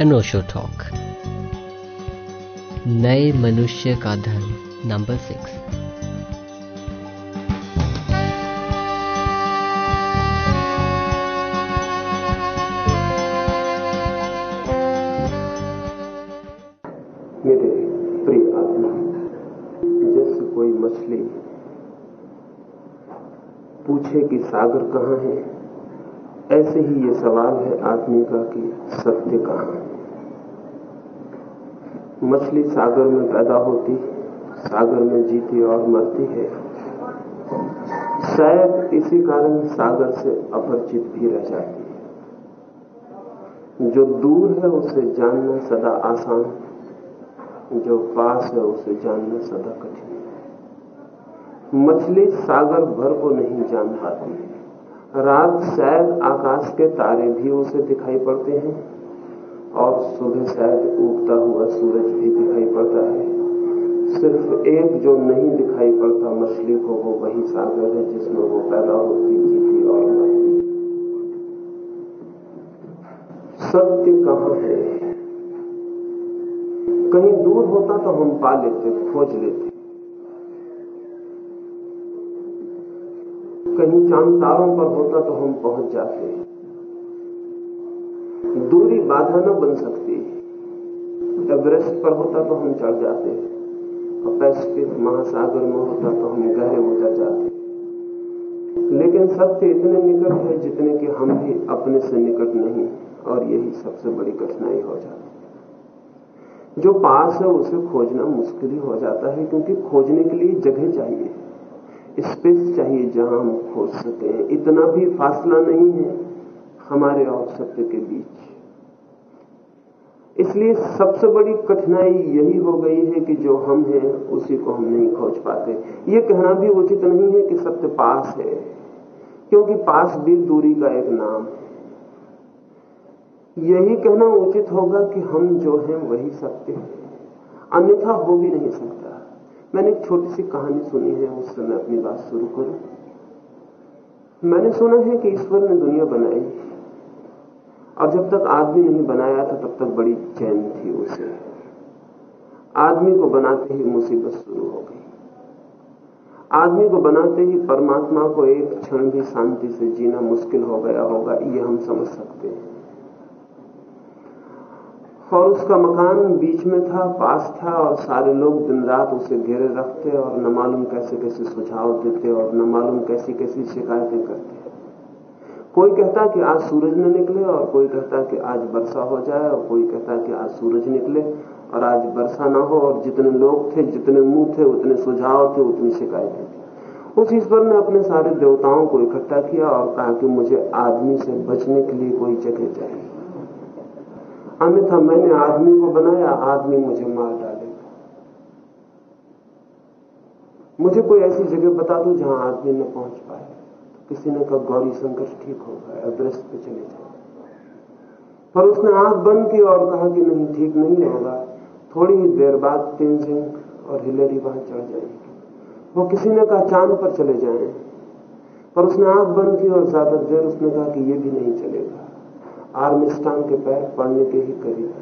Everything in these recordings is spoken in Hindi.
अनोशो टॉक नए मनुष्य का धर्म नंबर सिक्स पूछे कि सागर कहाँ है? ऐसे ही ये सवाल है आदमी का कि सत्य कहाँ है? मछली सागर में पैदा होती सागर में जीती और मरती है। शायद इसी कारण सागर से अपरिचित भी रह जाती है। जो दूर है उसे जानना सदा आसान जो पास है उसे जानना सदा कठिन है। मछली सागर भर को नहीं जान पाती रात शायद आकाश के तारे भी उसे दिखाई पड़ते हैं, और सुबह शायद उगता हुआ सूरज भी दिखाई पड़ता है। सिर्फ़ एक जो नहीं दिखाई पड़ता मछली को, वो वही सागर है जिसमें वो पैदा होती जीती और सत्य कहाँ है? कहीं दूर होता तो हम पा लेते, खोज लेते। कहीं चाँद तारों पर होता तो हम पहुँच जाते दूरी बाधा न बन सकती एवरेस्ट पर होता तो हम चढ़ जाते और पैसिफिक महासागर में होता तो हम गहरे उतर जाते लेकिन सत्य इतने निकट है जितने कि हम भी अपने से निकट नहीं और यही सबसे बड़ी कठिनाई हो जाती जो पास है उसे खोजना मुश्किल ही हो जाता है, क्योंकि खोजने के लिए जगह चाहिए। स्पेस चाहिए जहाँ हम खोज सके। इतना भी फासला नहीं है हमारे और सत्य के बीच। इसलिए सबसे बड़ी कठिनाई यही हो गई है कि जो हम हैं, उसी को हम नहीं खोज पाते। ये कहना भी उचित नहीं है कि सत्य पास है, क्योंकि पास भी दूरी का एक नाम है। यही कहना उचित होगा कि हम जो हैं, वही सत्य है। अन्यथा हो भी नहीं सकता। मैंने एक छोटी सी कहानी सुनी है उससे मैं अपनी बात शुरू करूँ। मैंने सुना है कि ईश्वर ने दुनिया बनाई। और जब तक आदमी नहीं बनाया था, तब तक बड़ी चैन थी उसे। आदमी को बनाते ही मुसीबत शुरू हो गई। आदमी को बनाते ही परमात्मा को एक क्षण भी शांति से जीना मुश्किल हो गया होगा, ये हम समझ सकते हैं। और उसका मकान बीच में था, पास था, और सारे लोग दिन रात उसे घेरे रखते और न मालूम कैसे कैसे सुझाव देते और न मालूम कैसी कैसी शिकायतें करते। कोई कहता कि आज सूरज न निकले और कोई कहता कि आज वर्षा हो जाए और कोई कहता कि आज सूरज निकले और आज वर्षा ना हो और जितने लोग थे, जितने मुँह थे, उतने सुझाव थे, उतनी शिकायतें थी। उस ईश्वर ने अपने सारे देवताओं को इकट्ठा किया और कहा कि मुझे आदमी से बचने के लिए कोई जगह चाहिए। अन्यथा मैंने आदमी को बनाया, आदमी मुझे मार डालेगा। मुझे कोई ऐसी जगह बता दो जहाँ आदमी न पहुँच पाए। तो किसी ने कहा, गौरी शंकर ठीक होगा एवरेस्ट पे चले जाओ। पर उसने आँख बंद की और कहा कि नहीं, ठीक नहीं होगा थोड़ी ही देर बाद तेंजिंग और हिलेरी वहाँ चढ़ जाएगी। वो किसी ने कहा, चाँद पर चले जाएँ। पर उसने आँख बंद की और ज़्यादा देर उसने कहा कि ये भी नहीं चलेगा। आर्मिस्टान के पैर पड़ने के ही करीब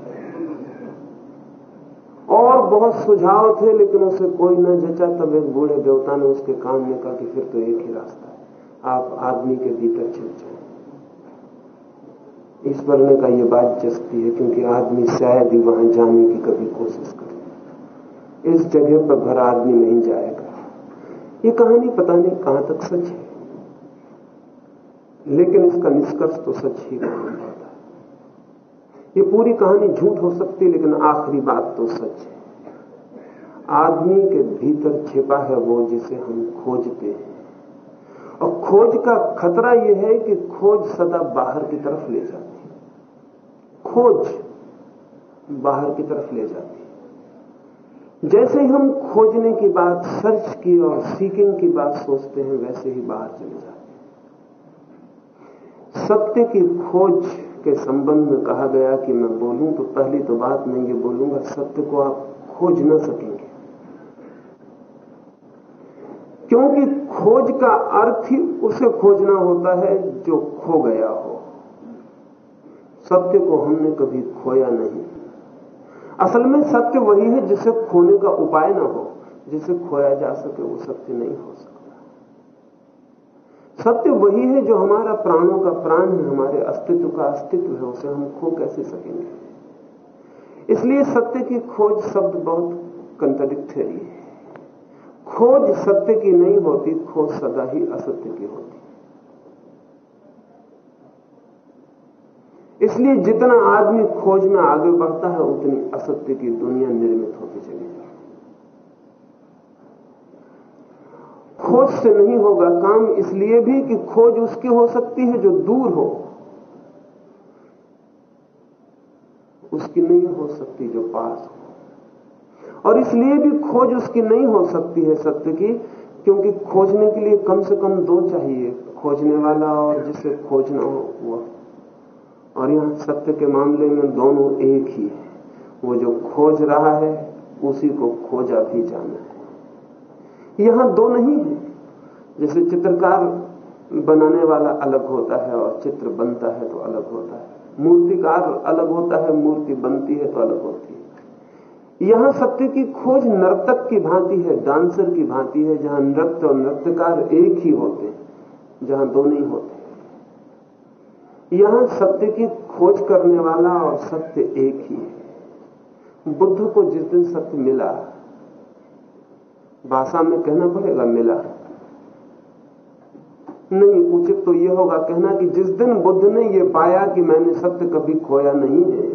और बहुत सुझाव थे, लेकिन उसे कोई न जचा, तब एक बूढ़े देवता ने उसके कान में कहा कि फिर तो एक ही रास्ता है। आप आदमी के भीतर चल जाए ईश्वर ने कहा यह बात जसती है, क्योंकि आदमी शायद ही वहाँ जाने की कभी कोशिश करे। इस जगह पर भर आदमी नहीं जाएगा। ये कहानी पता नहीं कहाँ तक सच है। लेकिन इसका निष्कर्ष तो सच ही मालूम पड़ता है। ये पूरी कहानी झूठ हो सकती है, लेकिन आखिरी बात तो सच है। आदमी के भीतर छिपा है वो जिसे हम खोजते हैं। और खोज का खतरा यह है कि खोज सदा बाहर की तरफ़ ले जाती है। खोज बाहर की तरफ़ ले जाती है। जैसे ही हम खोजने की बात, सर्च की और सीकिंग की बात सोचते हैं, वैसे ही बाहर चले जाते हैं। सत्य की खोज के संबंध में कहा गया कि मैं बोलूँ तो पहली तो बात मैं ये बोलूँगा, सत्य को आप खोज न सकेंगे। क्योंकि खोज का अर्थ ही उसे खोजना होता है जो खो गया हो। सत्य को हमने कभी खोया नहीं। असल में सत्य वही है जिसे खोने का उपाय ना हो, जिसे खोया जा सके वो सत्य नहीं हो सकता। सत्य वही है जो हमारा प्राणों का प्राण है, हमारे अस्तित्व का अस्तित्व है, उसे हम खो कैसे सकेंगे? इसलिए सत्य की खोज शब्द बहुत कंट्रडिक्टरी है खोज सत्य की नहीं होती, खोज सदा ही असत्य की होती। इसलिए जितना आदमी खोज में आगे बढ़ता है, उतनी असत्य की दुनिया निर्मित होती चली खोज से नहीं होगा, काम इसलिए भी कि खोज उसकी हो सकती है जो दूर हो। उसकी नहीं हो सकती जो पास हो। और इसलिए भी खोज उसकी नहीं हो सकती है सत्य की, क्योंकि खोजने के लिए कम से कम दो चाहिए, खोजने वाला और जिसे खोजना हो वह और यहाँ सत्य के मामले में दोनों एक ही है। वो जो खोज रहा है, उसी को खोजा भी जाना है। यहाँ दो नहीं है। जैसे चित्रकार बनाने वाला अलग होता है और चित्र बनता है तो अलग होता है। मूर्तिकार अलग होता है, मूर्ति बनती है तो अलग होती है। यहाँ सत्य की खोज नर्तक की भांति है, डांसर की भांति है, जहाँ नृत्य और नृत्यकार एक ही होते हैं, जहाँ दो नहीं होते। यहाँ सत्य की खोज करने वाला और सत्य एक ही है। बुद्ध को जिस दिन सत्य मिला भाषा में कहना पड़ेगा, मिला। नहीं, उचित तो यह होगा कहना कि जिस दिन बुद्ध ने यह पाया कि मैंने सत्य कभी खोया नहीं है,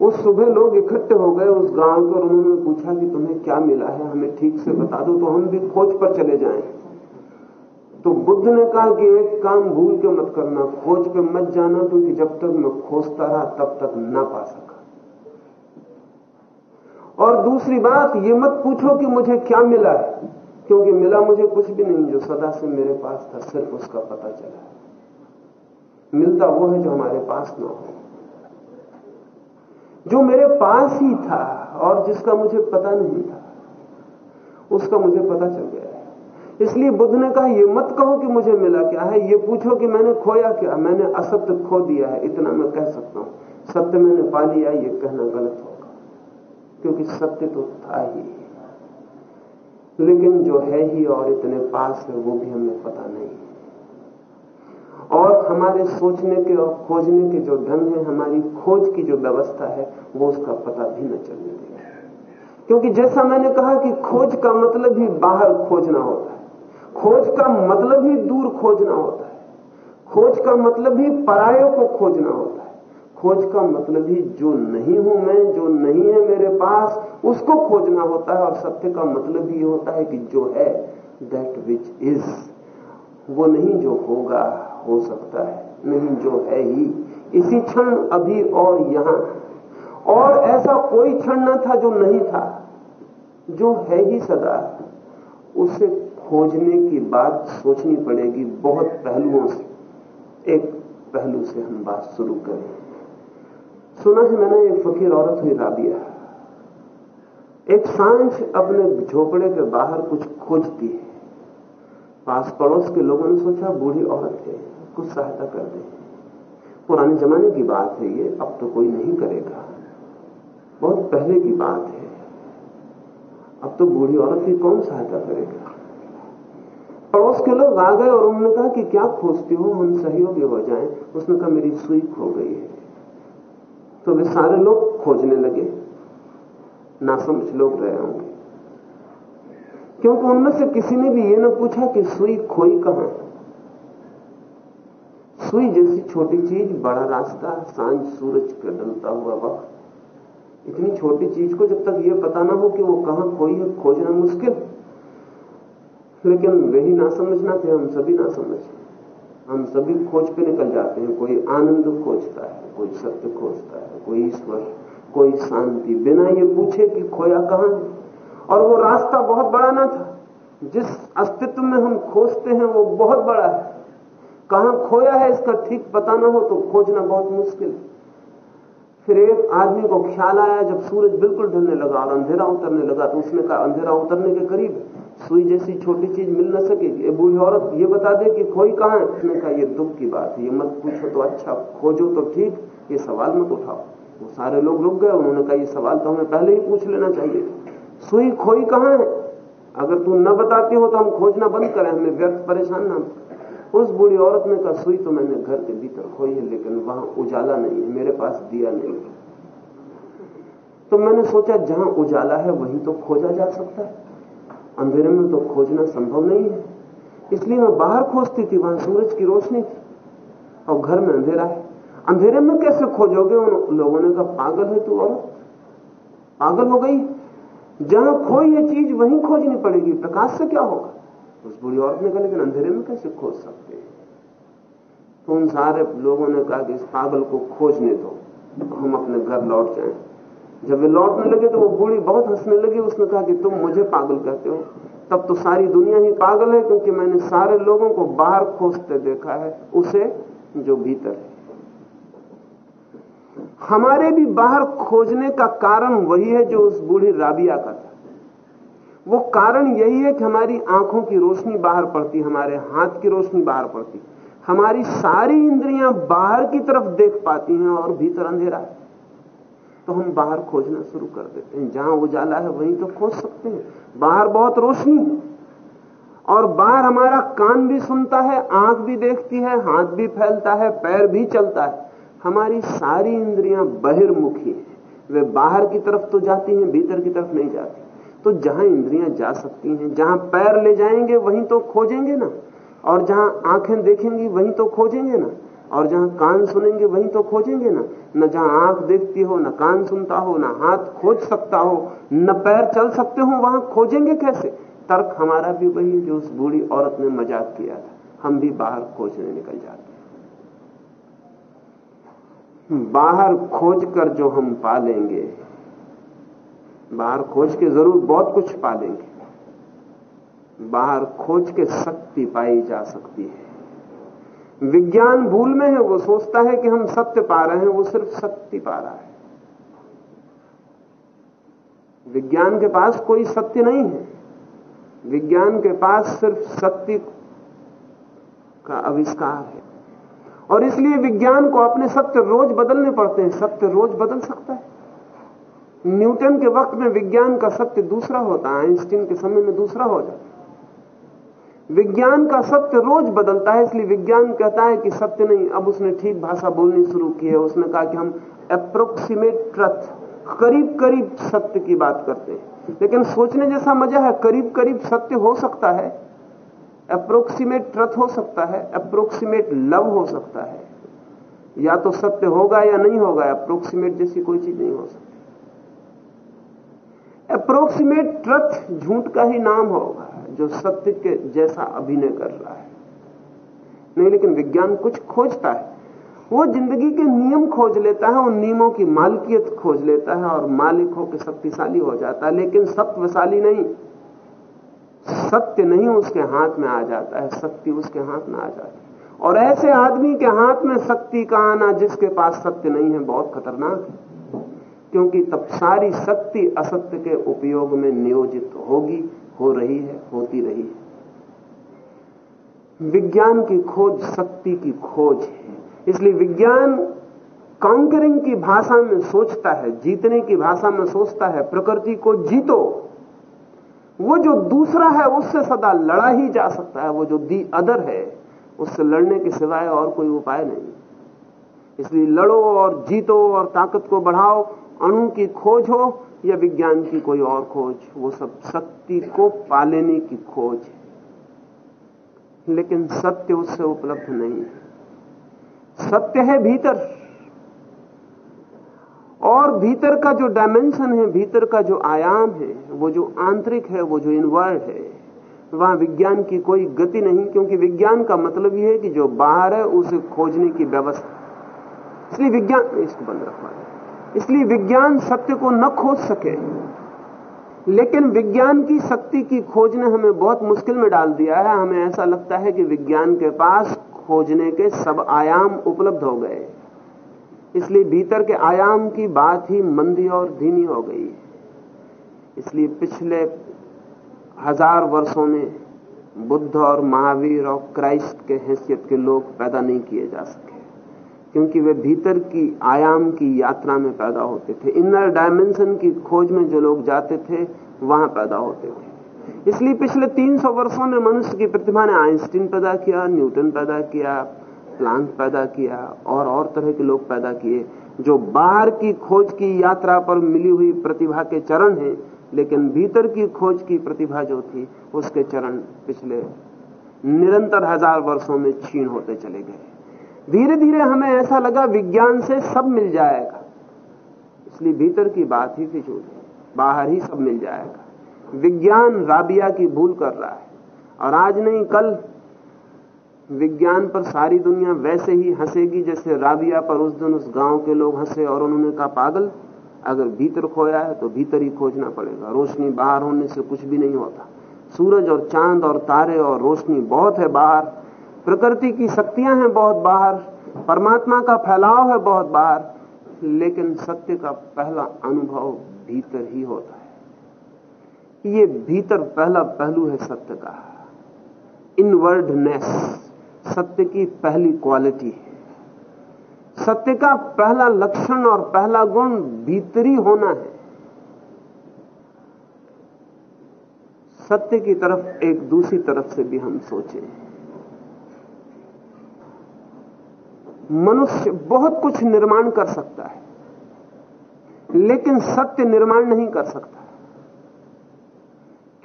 उस सुबह लोग इकट्ठे हो गए उस गाँव के और उन्होंने पूछा कि तुम्हें क्या मिला है, हमें ठीक से बता दो तो हम भी खोज पर चले जाएँ। तो बुद्ध ने कहा कि एक काम भूल के मत करना, खोज पे मत जाना, क्योंकि जब तक मैं खोजता रहा, तब तक ना पा सका और दूसरी बात, ये मत पूछो कि मुझे क्या मिला है, क्योंकि मिला मुझे कुछ भी नहीं, जो सदा से मेरे पास था, सिर्फ़ उसका पता चला है। मिलता वो है जो हमारे पास ना हो। जो मेरे पास ही था, और जिसका मुझे पता नहीं था, उसका मुझे पता चल गया है। इसलिए बुद्ध ने कहा, ये मत कहो कि मुझे मिला क्या है, ये पूछो कि मैंने खोया क्या मैंने असत्य खो दिया है, इतना मैं कह सकता हूँ। सत्य मैंने पा लिया ये कहना गलत होगा क्योंकि सत्य तो था ही। लेकिन जो है ही और इतने पास है, वो भी हमें पता नहीं और हमारे सोचने के और खोजने के जो ढंग है, हमारी खोज की जो व्यवस्था है, वो उसका पता भी न चलने देगा। क्योंकि जैसा मैंने कहा कि खोज का मतलब ही बाहर खोजना होता है। खोज का मतलब ही दूर खोजना होता है। खोज का मतलब ही परायों को खोजना होता है। खोज का मतलब ही जो नहीं हूँ मैं, जो नहीं है मेरे पास, उसको खोजना होता है और सत्य का मतलब ही होता है कि जो है दैट विच इज़ वो नहीं जो होगा, हो सकता है, नहीं जो है ही। इसी क्षण अभी और यहाँ। और ऐसा कोई क्षण न था जो नहीं था, जो है ही सदा। उसे खोजने की बात सोचनी पड़ेगी बहुत पहलुओं से। एक पहलू से हम बात शुरू करें। सुना है मैंने एक फकीर औरत हुई राबिया एक साँझ अपने झोपड़े के बाहर कुछ खोजती है। पास पड़ोस के लोगों ने सोचा, बूढ़ी औरत है, कुछ सहायता कर दे। पुराने जमाने की बात है ये, अब तो कोई नहीं करेगा। बहुत पहले की बात है। अब तो बूढ़ी औरत की कौन सहायता करेगा? पड़ोस के लोग आ गए और उन्होंने कहा कि क्या खोजती हो, हम सहयोगी हो जाएँ। उसने कहा, मेरी सुई खो गई है। तो वे सारे लोग खोजने लगे। नासमझ लोग रहे होंगे। क्योंकि उनमें से किसी ने भी ये ना पूछा कि सुई खोई कहाँ? सुई जैसी छोटी चीज़, बड़ा रास्ता, साँझ सूरज का डलता हुआ वक्त। इतनी छोटी चीज़ को जब तक यह पता ना हो कि वो कहाँ खोई है, खोजना मुश्किल। लेकिन वही ना समझना थे, हम सभी ना समझ। हम सभी खोज पे निकल जाते हैं। कोई आनंद खोजता है, कोई सत्य खोजता है। कोई ईश्वर, कोई शांति बिना ये पूछे कि खोया कहाँ है। और वो रास्ता बहुत बड़ा ना था। जिस अस्तित्व में हम खोजते हैं, वो बहुत बड़ा है। कहाँ खोया है इसका ठीक पता ना हो तो खोजना बहुत मुश्किल। है फिर एक आदमी को ख्याल आया, जब सूरज बिल्कुल ढलने लगा और अंधेरा उतरने लगा तो उसने कहा, अंधेरा उतरने के करीब सुई जैसी छोटी चीज़ मिल न सकेगी बूढ़ी औरत ये बता दे कि खोई कहाँ है? उसने कहा, ये दुख की बात है, ये मत पूछो तो अच्छा खोजो तो ठीक, ये सवाल मत उठाओ। वो सारे लोग रुक गए, उन्होंने कहा, ये सवाल तो हमें पहले ही पूछ लेना चाहिए। सुई खोई कहाँ है? अगर तू न बताती हो तो हम खोजना बंद करें, हमें व्यर्थ परेशान ना उस बूढ़ी औरत ने कहा, सुई तो मैंने घर के भीतर खोई है, लेकिन वहाँ उजाला नहीं है, मेरे पास दिया नहीं तो मैंने सोचा, जहाँ उजाला है, वहीं तो खोजा जा सकता है। अंधेरे में तो खोजना संभव नहीं है। इसलिए मैं बाहर खोजती थी, वहाँ सूरज की रोशनी थी और घर में अंधेरा है। अंधेरे में कैसे खोजोगे उन लोगों ने? कहा पागल है तू और? पागल हो गई? जहाँ खोई ये चीज़, वहीं खोजनी पड़ेगी। प्रकाश से क्या होगा? उस बुरी औरत ने कहा, लेकिन अंधेरे में कैसे खोज सकते हैं? तो उन सारे लोगों ने कहा कि इस पागल को खोजने दो। हम अपने घर लौट जाए। जब वे लौटने लगे तो वो बूढ़ी बहुत हंसने लगी। उसने कहा कि तुम मुझे पागल कहते हो। तब तो सारी दुनिया ही पागल है, क्योंकि मैंने सारे लोगों को बाहर खोजते देखा है। उसे जो भीतर है। हमारे भी बाहर खोजने का कारण वही है जो उस बूढ़ी राबिया का था। वो कारण यही है कि हमारी आँखों की रोशनी बाहर पड़ती, हमारे हाथ की रोशनी बाहर पड़ती। हमारी सारी इंद्रियाँ बाहर की तरफ़ देख पाती हैं और भीतर अंधेरा है। तो हम बाहर खोजना शुरू कर देते हैं। जहाँ उजाला है वहीं तो खोज सकते हैं। बाहर बहुत रोशनी है। और बाहर हमारा कान भी सुनता है, आँख भी देखती है, हाथ भी फैलता है, पैर भी चलता है। हमारी सारी इंद्रियाँ बहिर्मुखी हैं। वे बाहर की तरफ़ तो जाती हैं, भीतर की तरफ़ नहीं जाती। तो जहाँ इंद्रियाँ जा सकती हैं, जहाँ पैर ले जाएँगे, वहीं तो खोजेंगे ना। और जहाँ आँखें देखेंगी, वहीं तो खोजेंगे ना। और जहाँ कान सुनेंगे, वहीं तो खोजेंगे ना। न जहाँ आँख देखती हो, न कान सुनता हो, न हाथ खोज सकता हो, न पैर चल सकते हो, वहाँ खोजेंगे कैसे? तर्क हमारा भी वही जो उस बूढ़ी औरत ने मज़ाक किया था। हम भी बाहर खोजने निकल जाते बाहर खोज कर जो हम पालेंगे। बाहर खोज के ज़रूर बहुत कुछ पालेंगे। बाहर खोज के शक्ति पाई जा सकती है। विज्ञान भूल में है, वो सोचता है कि हम सत्य पा रहे हैं, वो सिर्फ़ शक्ति पा रहा है। विज्ञान के पास कोई सत्य नहीं है। विज्ञान के पास सिर्फ़ शक्ति का आविष्कार है। और इसलिए विज्ञान को अपने सत्य रोज बदलने पड़ते हैं। सत्य रोज बदल सकता है। न्यूटन के वक्त में विज्ञान का सत्य दूसरा होता है, आइंस्टीन के समय में दूसरा हो जाता विज्ञान का सत्य रोज बदलता है, इसलिए विज्ञान कहता है कि सत्य नहीं, अब उसने ठीक भाषा बोलनी शुरू की है, उसने कहा कि हम अप्रोक्सीमेट ट्रथ करीब करीब सत्य की बात करते हैं। लेकिन सोचने जैसा मज़ा है करीब करीब सत्य हो सकता है। अप्रोक्सीमेट ट्रथ हो सकता है अप्रोक्सीमेट लव हो सकता है। या तो सत्य होगा या नहीं होगा अप्रोक्सीमेट जैसी कोई चीज़ नहीं हो सकती। अप्रोक्सीमेट ट्रथ झूठ का ही नाम होगा, जो सत्य के जैसा अभिनय कर रहा है। नहीं, लेकिन विज्ञान कुछ खोजता है। वो ज़िंदगी के नियम खोज लेता है, उन नियमों की मालकियत खोज लेता है, और मालिक होकर शक्तिशाली हो जाता है, लेकिन सत्वशाली नहीं। सत्य नहीं उसके हाथ में आ जाता है शक्ति उसके हाथ में आ जाती है। और ऐसे आदमी के हाथ में शक्ति का आना जिसके पास सत्य नहीं है, बहुत खतरनाक है। क्योंकि तब सारी शक्ति असत्य के उपयोग में नियोजित होगी, हो रही है, होती रही है। विज्ञान की खोज शक्ति की खोज है। इसलिए विज्ञान कांकरिंग की भाषा में सोचता है, जीतने की भाषा में सोचता है, प्रकृति को जीतो। वो जो दूसरा है, उससे सदा लड़ा ही जा सकता है। वो जो दी अदर है, उससे लड़ने के सिवाय और कोई उपाय नहीं। इसलिए लड़ो और जीतो और ताकत को बढ़ाओ, अणु की खोज हो या विज्ञान की कोई और खोज, वो सब शक्ति को पालेने की खोज है। लेकिन सत्य उससे उपलब्ध नहीं है। सत्य है भीतर। और भीतर का जो डायमेंशन है, भीतर का जो आयाम है, वो जो आंतरिक है, वो जो इनवर्ड है, वहाँ विज्ञान की कोई गति नहीं, क्योंकि विज्ञान का मतलब यह है कि जो बाहर है, उसे खोजने की व्यवस्था। इसलिए विज्ञान, इसको बंद रखवा इसलिए विज्ञान सत्य को न खोज सके, लेकिन विज्ञान की शक्ति की खोज ने हमें बहुत मुश्किल में डाल दिया है। हमें ऐसा लगता है कि विज्ञान के पास खोजने के सब आयाम उपलब्ध हो गए। इसलिए भीतर के आयाम की बात ही मंदी और धीमी हो गई इसलिए पिछले हज़ार वर्षों में बुद्ध और महावीर और क्राइस्ट के हैसियत के लोग पैदा नहीं किए जा सके, क्योंकि वे भीतर की आयाम की यात्रा में पैदा होते थे। इनर डायमेंशन की खोज में जो लोग जाते थे, वहाँ पैदा होते थे। इसलिए पिछले 300 वर्षों में मनुष्य की प्रतिभा ने आइंस्टीन पैदा किया, न्यूटन पैदा किया प्लांट पैदा किया, और और तरह के लोग पैदा किए, जो बाहर की खोज की यात्रा पर मिली हुई प्रतिभा के चरण हैं, लेकिन भीतर की खोज की प्रतिभा जो थी, उसके चरण पिछले निरंतर हज़ार वर्षों में छीन होते चले गए। धीरे धीरे हमें ऐसा लगा विज्ञान से सब मिल जाएगा। इसलिए भीतर की बात ही फिजूल है, बाहर ही सब मिल जाएगा। विज्ञान राबिया की भूल कर रहा है, और आज नहीं, कल विज्ञान पर सारी दुनिया वैसे ही हंसेगी जैसे राबिया पर उस दिन उस गाँव के लोग हंसे और उन्होंने कहा, पागल, अगर भीतर खोया है तो भीतर ही खोजना पड़ेगा। रोशनी बाहर होने से कुछ भी नहीं होता। सूरज और चाँद और तारे और रोशनी बहुत है बाहर। प्रकृति की शक्तियाँ हैं बहुत बाहर। परमात्मा का फैलाव है बहुत बाहर। लेकिन सत्य का पहला अनुभव भीतर ही होता है। ये भीतर पहला पहलू है सत्य का। इनवर्डनेस। सत्य की पहली क्वालिटी है। सत्य का पहला लक्षण और पहला गुण भीतरी होना है। सत्य की तरफ़ एक दूसरी तरफ़ से भी हम सोचें। मनुष्य बहुत कुछ निर्माण कर सकता है, लेकिन सत्य निर्माण नहीं कर सकता।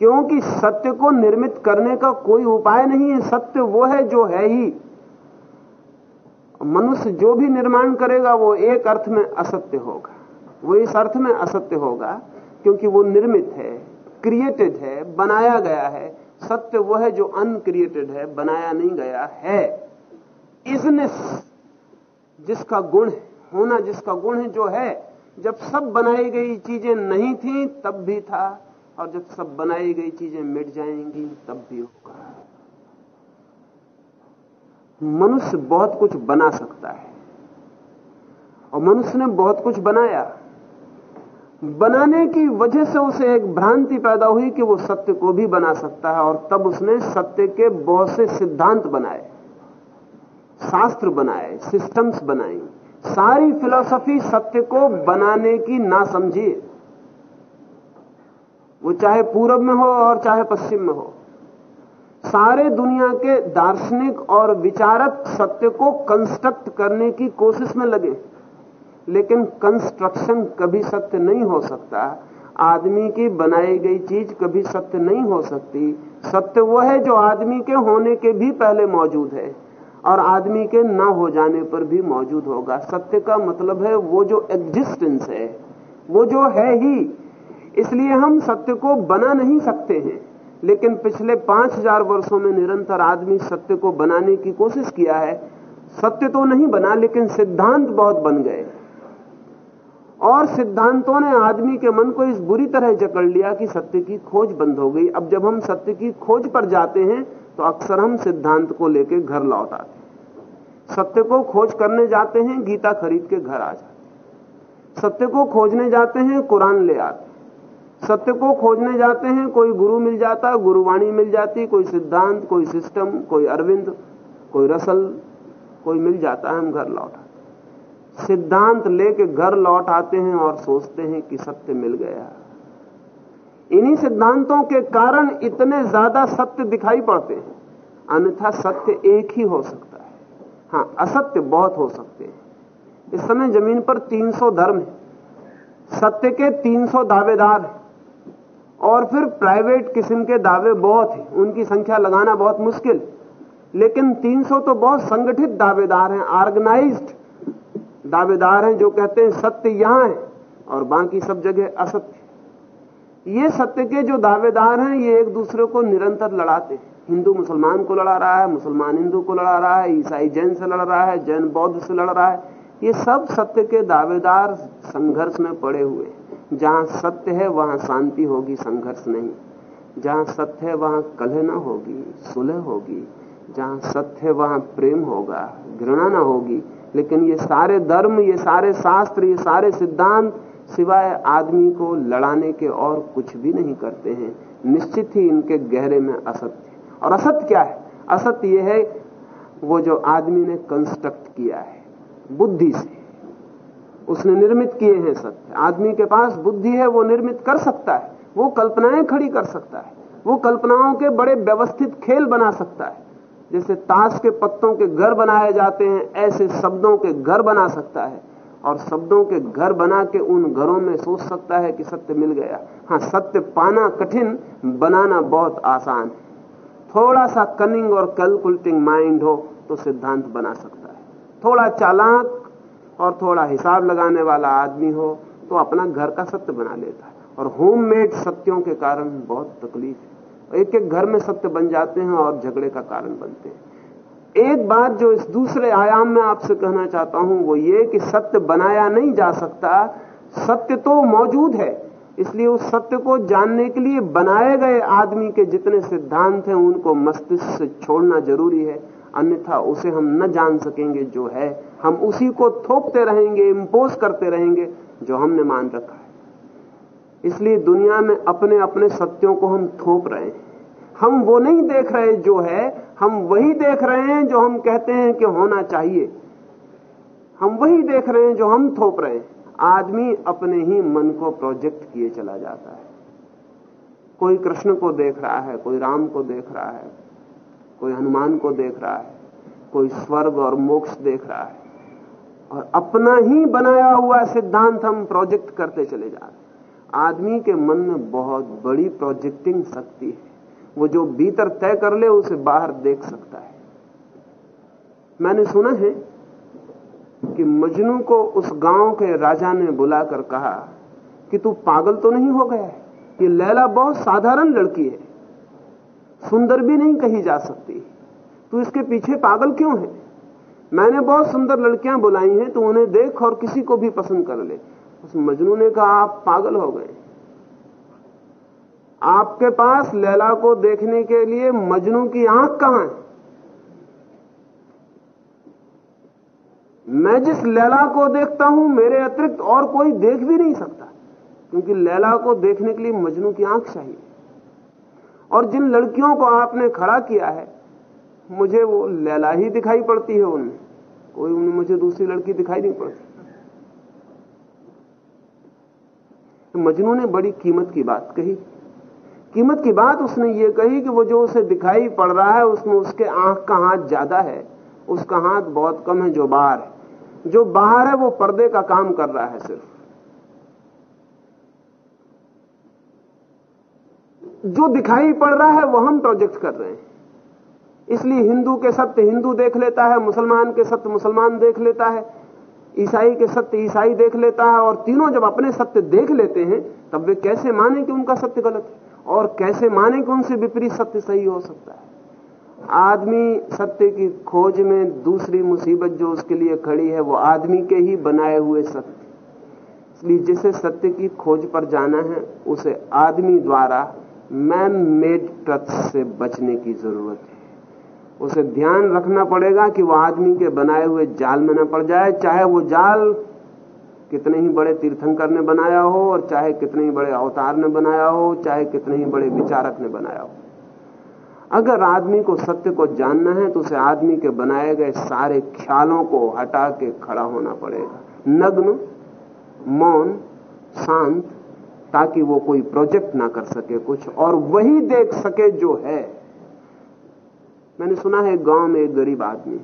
क्योंकि सत्य को निर्मित करने का कोई उपाय नहीं है। सत्य वो है जो है ही। मनुष्य जो भी निर्माण करेगा, वो एक अर्थ में असत्य होगा। वो इस अर्थ में असत्य होगा क्योंकि वो निर्मित है क्रिएटेड है, बनाया गया है। सत्य वो है जो अनक्रिएटेड है, बनाया नहीं गया है। इजनेस जिसका गुण होना जिसका गुण है, जो है, जब सब बनाई गई चीज़ें नहीं थी, तब भी था। और जब सब बनाई गई चीज़ें मिट जाएँगी, तब भी होगा। मनुष्य बहुत कुछ बना सकता है। और मनुष्य ने बहुत कुछ बनाया। बनाने की वजह से उसे एक भ्रांति पैदा हुई कि वो सत्य को भी बना सकता है, और तब उसने सत्य के बहुत से सिद्धांत बनाए, शास्त्र बनाए सिस्टम्स बनाई। सारी फिलॉसफी सत्य को बनाने की ना समझिए वो चाहे पूरब में हो और चाहे पश्चिम में हो। सारे दुनिया के दार्शनिक और विचारक सत्य को कंस्ट्रक्ट करने की कोशिश में लगे, लेकिन कंस्ट्रक्शन कभी सत्य नहीं हो सकता। आदमी की बनाई गई चीज़ कभी सत्य नहीं हो सकती। सत्य वो है जो आदमी के होने के भी पहले मौजूद है और आदमी के न हो जाने पर भी मौजूद होगा। सत्य का मतलब है वो जो एग्जिस्टेंस है, वो जो है ही इसलिए हम सत्य को बना नहीं सकते हैं। लेकिन पिछले पाँच हज़ार वर्षों में निरंतर आदमी सत्य को बनाने की कोशिश किया है। सत्य तो नहीं बना, लेकिन सिद्धांत बहुत बन गए। और सिद्धांतों ने आदमी के मन को इस बुरी तरह जकड़ लिया कि सत्य की खोज बंद हो गई। अब जब हम सत्य की खोज पर जाते हैं तो अक्सर हम सिद्धांत को लेकर घर लौट आते सत्य को खोज करने जाते हैं, गीता खरीद के घर आ जाते सत्य को खोजने जाते हैं, कुरान ले आते सत्य को खोजने जाते हैं, कोई गुरु मिल जाता, गुरुवाणी मिल जाती, कोई सिद्धांत, कोई सिस्टम, कोई अरविंद, कोई रसल, कोई मिल जाता है, हम घर लौट आते सिद्धांत लेके घर लौट आते हैं और सोचते हैं कि सत्य मिल गया। इन्हीं सिद्धांतों के कारण इतने ज़्यादा सत्य दिखाई पड़ते हैं। अन्यथा सत्य एक ही हो सकता है। हाँ, असत्य बहुत हो सकते हैं। इस समय ज़मीन पर 300 धर्म है। सत्य के 300 दावेदार हैं। और फिर प्राइवेट किस्म के दावे बहुत हैं। उनकी संख्या लगाना बहुत मुश्किल। लेकिन 300 तो बहुत संगठित दावेदार हैं ऑर्गेनाइज्ड दावेदार हैं, जो कहते हैं सत्य यहाँ है और बाकी सब जगह असत्य ये सत्य के जो दावेदार हैं, ये एक दूसरे को निरंतर लड़ाते हैं। हिंदू मुसलमान को लड़ा रहा है, मुसलमान हिंदू को लड़ा रहा है, ईसाई जैन से लड़ रहा है, जैन बौद्ध से लड़ रहा है। ये सब सत्य के दावेदार संघर्ष में पड़े हुए जहाँ सत्य है, वहाँ शांति होगी, संघर्ष नहीं। जहाँ सत्य है, वहाँ कलह ना होगी, सुलह होगी। जहाँ सत्य है, वहाँ प्रेम होगा, घृणा ना होगी। लेकिन ये सारे धर्म, ये सारे शास्त्र, ये सारे सिद्धांत सिवाय आदमी को लड़ाने के और कुछ भी नहीं करते हैं। निश्चित ही इनके गहरे में असत्य और असत्य क्या है? असत्य यह है, वो जो आदमी ने कंस्ट्रक्ट किया है, बुद्धि से। उसने निर्मित किए हैं सत्य। आदमी के पास बुद्धि है, वो निर्मित कर सकता है। वो कल्पनाएँ खड़ी कर सकता है। वो कल्पनाओं के बड़े व्यवस्थित खेल बना सकता है। जैसे ताश के पत्तों के घर बनाए जाते हैं, ऐसे शब्दों के घर बना सकता है। और शब्दों के घर बना के उन घरों में सोच सकता है कि सत्य मिल गया। हाँ सत्य पाना कठिन, बनाना बहुत आसान है। थोड़ा सा कनिंग और कैलकुलेटिंग माइंड हो तो सिद्धांत बना सकता है। थोड़ा चालाक और थोड़ा हिसाब लगाने वाला आदमी हो तो अपना घर का सत्य बना लेता है। और होममेड सत्यों के कारण बहुत तकलीफ़ है। एक एक घर में सत्य बन जाते हैं और झगड़े का कारण बनते हैं। एक बात जो इस दूसरे आयाम में आपसे कहना चाहता हूँ, वो ये कि सत्य बनाया नहीं जा सकता, सत्य तो मौजूद है। इसलिए उस सत्य को जानने के लिए बनाए गए आदमी के जितने सिद्धांत हैं, उनको मस्तिष्क से छोड़ना ज़रूरी है। अन्यथा उसे हम न जान सकेंगे जो है। हम उसी को थोपते रहेंगे इम्पोज करते रहेंगे, जो हमने मान रखा है। इसलिए दुनिया में अपने अपने सत्यों को हम थोप रहे हैं। हम वो नहीं देख रहे जो है, हम वही देख रहे हैं जो हम कहते हैं कि होना चाहिए। हम वही देख रहे हैं जो हम थोप रहे हैं। आदमी अपने ही मन को प्रोजेक्ट किए चला जाता है। कोई कृष्ण को देख रहा है, कोई राम को देख रहा है, कोई हनुमान को देख रहा है, कोई स्वर्ग और मोक्ष देख रहा है। और अपना ही बनाया हुआ सिद्धांत हम प्रोजेक्ट करते चले जा रहे आदमी के मन में बहुत बड़ी प्रोजेक्टिंग शक्ति है। वो जो भीतर तय कर ले, उसे बाहर देख सकता है। मैंने सुना है कि मजनू को उस गाँव के राजा ने बुलाकर कहा कि तू पागल तो नहीं हो गया? ये लैला बहुत साधारण लड़की है। सुंदर भी नहीं कही जा सकती। तू इसके पीछे पागल क्यों है? मैंने बहुत सुंदर लड़कियाँ बुलाई हैं तो उन्हें देख और किसी को भी पसंद कर ले। उस मजनू ने कहा, आप पागल हो गए। आपके पास लैला को देखने के लिए मजनू की आँख कहाँ है? मैं जिस लैला को देखता हूँ, मेरे अतिरिक्त और कोई देख भी नहीं सकता, क्योंकि लैला को देखने के लिए मजनू की आँख चाहिए। और जिन लड़कियों को आपने खड़ा किया है मुझे वो लैला ही दिखाई पड़ती है उनमें। कोई उनमें मुझे दूसरी लड़की दिखाई नहीं पड़ती। तो मजनू ने बड़ी कीमत की बात कही। कीमत की बात उसने ये कही कि वो जो उसे दिखाई पड़ रहा है, उसमें उसके आँख का हाथ ज़्यादा है, उसका हाथ बहुत कम है, जो बाहर है। जो बाहर है, वो पर्दे का काम कर रहा है सिर्फ़। जो दिखाई पड़ रहा है, वो हम प्रोजेक्ट कर रहे हैं। इसलिए हिंदू के सत्य हिंदू देख लेता है, मुसलमान के सत्य मुसलमान देख लेता है, ईसाई के सत्य ईसाई देख लेता है, और तीनों जब अपने सत्य देख लेते हैं, तब वे कैसे माने कि उनका सत्य गलत है? और कैसे माने कि उनसे विपरीत सत्य सही हो सकता है? आदमी सत्य की खोज में दूसरी मुसीबत जो उसके लिए खड़ी है, वो आदमी के ही बनाए हुए सत्य। इसलिए जिसे सत्य की खोज पर जाना है, उसे आदमी द्वारा मैन मेड ट्रथ से बचने की ज़रूरत है। उसे ध्यान रखना पड़ेगा कि वो आदमी के बनाए हुए जाल में न पड़ जाए, चाहे वो जाल कितने ही बड़े तीर्थंकर ने बनाया हो और चाहे कितने ही बड़े अवतार ने बनाया हो, चाहे कितने ही बड़े विचारक ने बनाया हो। अगर आदमी को सत्य को जानना है तो उसे आदमी के बनाए गए सारे ख्यालों को हटा के खड़ा होना पड़ेगा। नग्न, मौन, शांत, ताकि वो कोई प्रोजेक्ट ना कर सके कुछ, और वही देख सके जो है। मैंने सुना है, गाँव में एक गरीब आदमी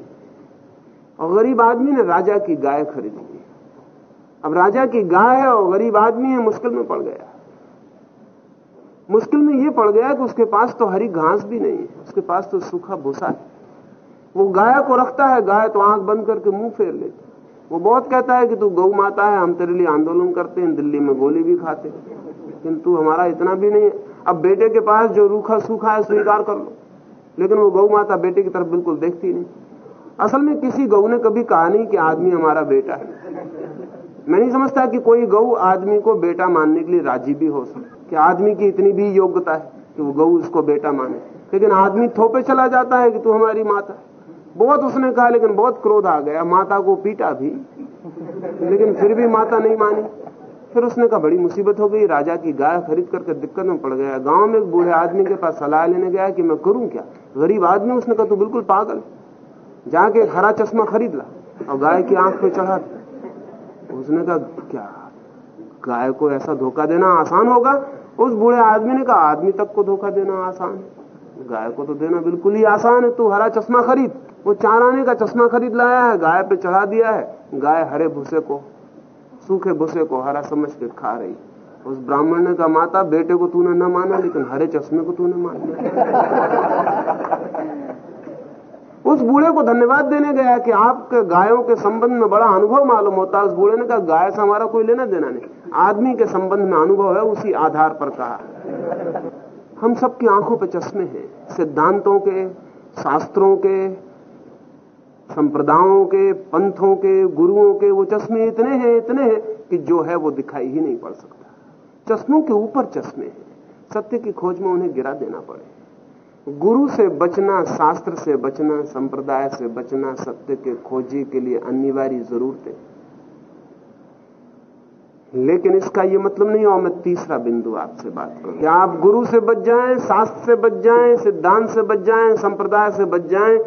और गरीब आदमी ने राजा की गाय खरीदी अब राजा की गाय है और गरीब आदमी है मुश्किल में पड़ गया। मुश्किल में यह पड़ गया कि उसके पास तो हरी घास भी नहीं है, उसके पास तो सूखा भूसा है। वो गाय को रखता है, गाय तो आँख बंद करके मुँह फेर लेती वो बहुत कहता है कि तू गौ माता है, हम तेरे लिए आंदोलन करते हैं, दिल्ली में गोली भी खाते लेकिन तू हमारा इतना भी नहीं है। अब बेटे के पास जो रूखा सूखा है, स्वीकार कर लो। लेकिन वो गौ माता बेटे की तरफ़ बिल्कुल देखती नहीं। असल में किसी गऊ ने कभी कहा नहीं कि आदमी हमारा बेटा है। मैं नहीं समझता कि कोई गऊ आदमी को बेटा मानने के लिए राज़ी भी हो सकता कि आदमी की इतनी भी योग्यता है कि वो गऊ उसको बेटा माने। लेकिन आदमी थोपे चला जाता है कि तू हमारी माता बहुत उसने कहा, लेकिन बहुत क्रोध आ गया। माता को पीटा भी, लेकिन फिर भी माता नहीं मानी। फिर उसने कहा, बड़ी मुसीबत हो गई, राजा की गाय खरीद करके दिक्कत में पड़ गया। गाँव में एक बूढ़े आदमी के पास सलाह लेने गया कि मैं करूँ क्या? गरीब आदमी, उसने कहा, तू बिल्कुल पागल जाके हरा चश्मा खरीद ला और गाय की आँख पे चढ़ा उसने कहा, क्या? गाय को ऐसा धोखा देना आसान होगा? उस बूढ़े आदमी ने कहा, आदमी तक को धोखा देना आसान है। गाय को तो देना बिल्कुल ही आसान है। तू हरा चश्मा खरीद। वो चार आने का चश्मा खरीद लाया है, गाय पे चढ़ा दिया है। गाय हरे भूसे को सूखे भूसे को हरा समझ के खा रही। उस ब्राह्मण ने कहा, माता, बेटे को तूने न माना, लेकिन हरे चश्मे को तूने मान लिया। उस बूढ़े को धन्यवाद देने गया कि आपके गायों के संबंध में बड़ा अनुभव मालूम होता। है उस बूढ़े ने कहा, गाय से हमारा कोई लेना देना नहीं। आदमी के संबंध में अनुभव है, उसी आधार पर कहा। हम सबकी आँखों पर चश्मे हैं, सिद्धांतों के, शास्त्रों के संप्रदायों के, पंथों के, गुरुओं के वो चश्मे इतने हैं इतने हैं कि जो है वो दिखाई ही नहीं पड़ सकता। चश्मों के ऊपर चश्मे हैं। सत्य की खोज में उन्हें गिरा देना पड़े। गुरु से बचना, शास्त्र से बचना, संप्रदाय से बचना, सत्य के खोजी के लिए अनिवार्य ज़रूरत। है लेकिन इसका यह मतलब नहीं और मैं तीसरा बिंदु आपसे बात करूँ। कि आप गुरु से बच जाएँ, शास्त्र से बच जाएँ, सिद्धांत से बच जाएँ, संप्रदाय से बच जाएँ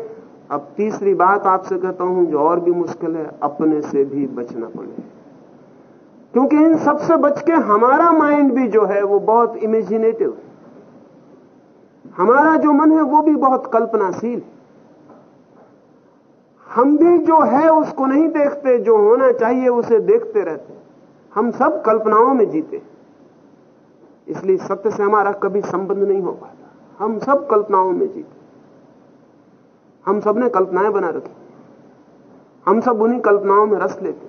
अब तीसरी बात आपसे कहता हूँ जो और भी मुश्किल है, अपने से भी बचना पड़े। क्योंकि इन सबसे बच के हमारा माइंड भी जो है, वो बहुत इमेजिनेटिव हमारा जो मन है, वो भी बहुत कल्पनाशील हम भी जो है, उसको नहीं देखते, जो होना चाहिए, उसे देखते रहते हम सब कल्पनाओं में जीते इसलिए सत्य से हमारा कभी संबंध नहीं हो पाता। हम सब कल्पनाओं में जीते हम सबने कल्पनाएँ बना रखी। हम सब उन्हीं कल्पनाओं में रस लेते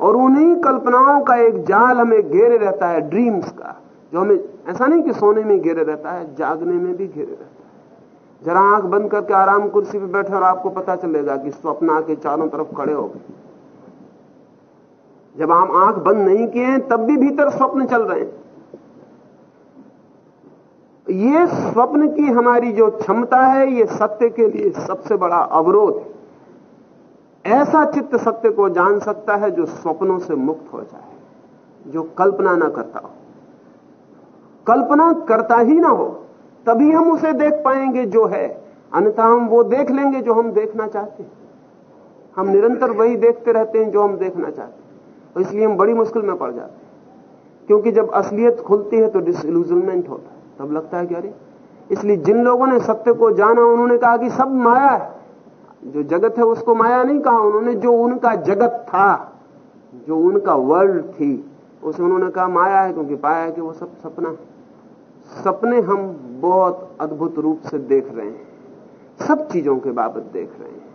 और उन्हीं कल्पनाओं का एक जाल हमें घेरे रहता है ड्रीम्स का, जो हमें, ऐसा नहीं कि सोने में घेरे रहता है, जागने में भी घेरे रहता है। जरा आँख बंद करके आराम कुर्सी पे बैठे और आपको पता चलेगा कि स्वप्न आके चारों तरफ़ खड़े हो गए। जब आप आँख बंद नहीं किए हैं, तब भी भीतर स्वप्न चल रहे हैं। ये स्वप्न की हमारी जो क्षमता है, ये सत्य के लिए सबसे बड़ा अवरोध है। ऐसा चित्त सत्य को जान सकता है जो स्वप्नों से मुक्त हो जाए, जो कल्पना ना करता हो। कल्पना करता ही ना हो, तभी हम उसे देख पाएँगे जो है। अन्यथा हम वो देख लेंगे जो हम देखना चाहते हैं। हम निरंतर वही देखते रहते हैं जो हम देखना चाहते हैं। इसलिए हम बड़ी मुश्किल में पड़ जाते हैं। क्योंकि जब असलियत खुलती है तो डिसइल्यूजनमेंट होता है। तब लगता है कि अरे, इसलिए जिन लोगों ने सत्य को जाना, उन्होंने कहा कि सब माया है। जो जगत है, उसको माया नहीं कहा उन्होंने, जो उनका जगत था, जो उनका वर्ल्ड थी, उसे उन्होंने कहा माया है, क्योंकि पाया है कि वो सब सपना है। सपने हम बहुत अद्भुत रूप से देख रहे हैं। सब चीज़ों के बाबत देख रहे हैं।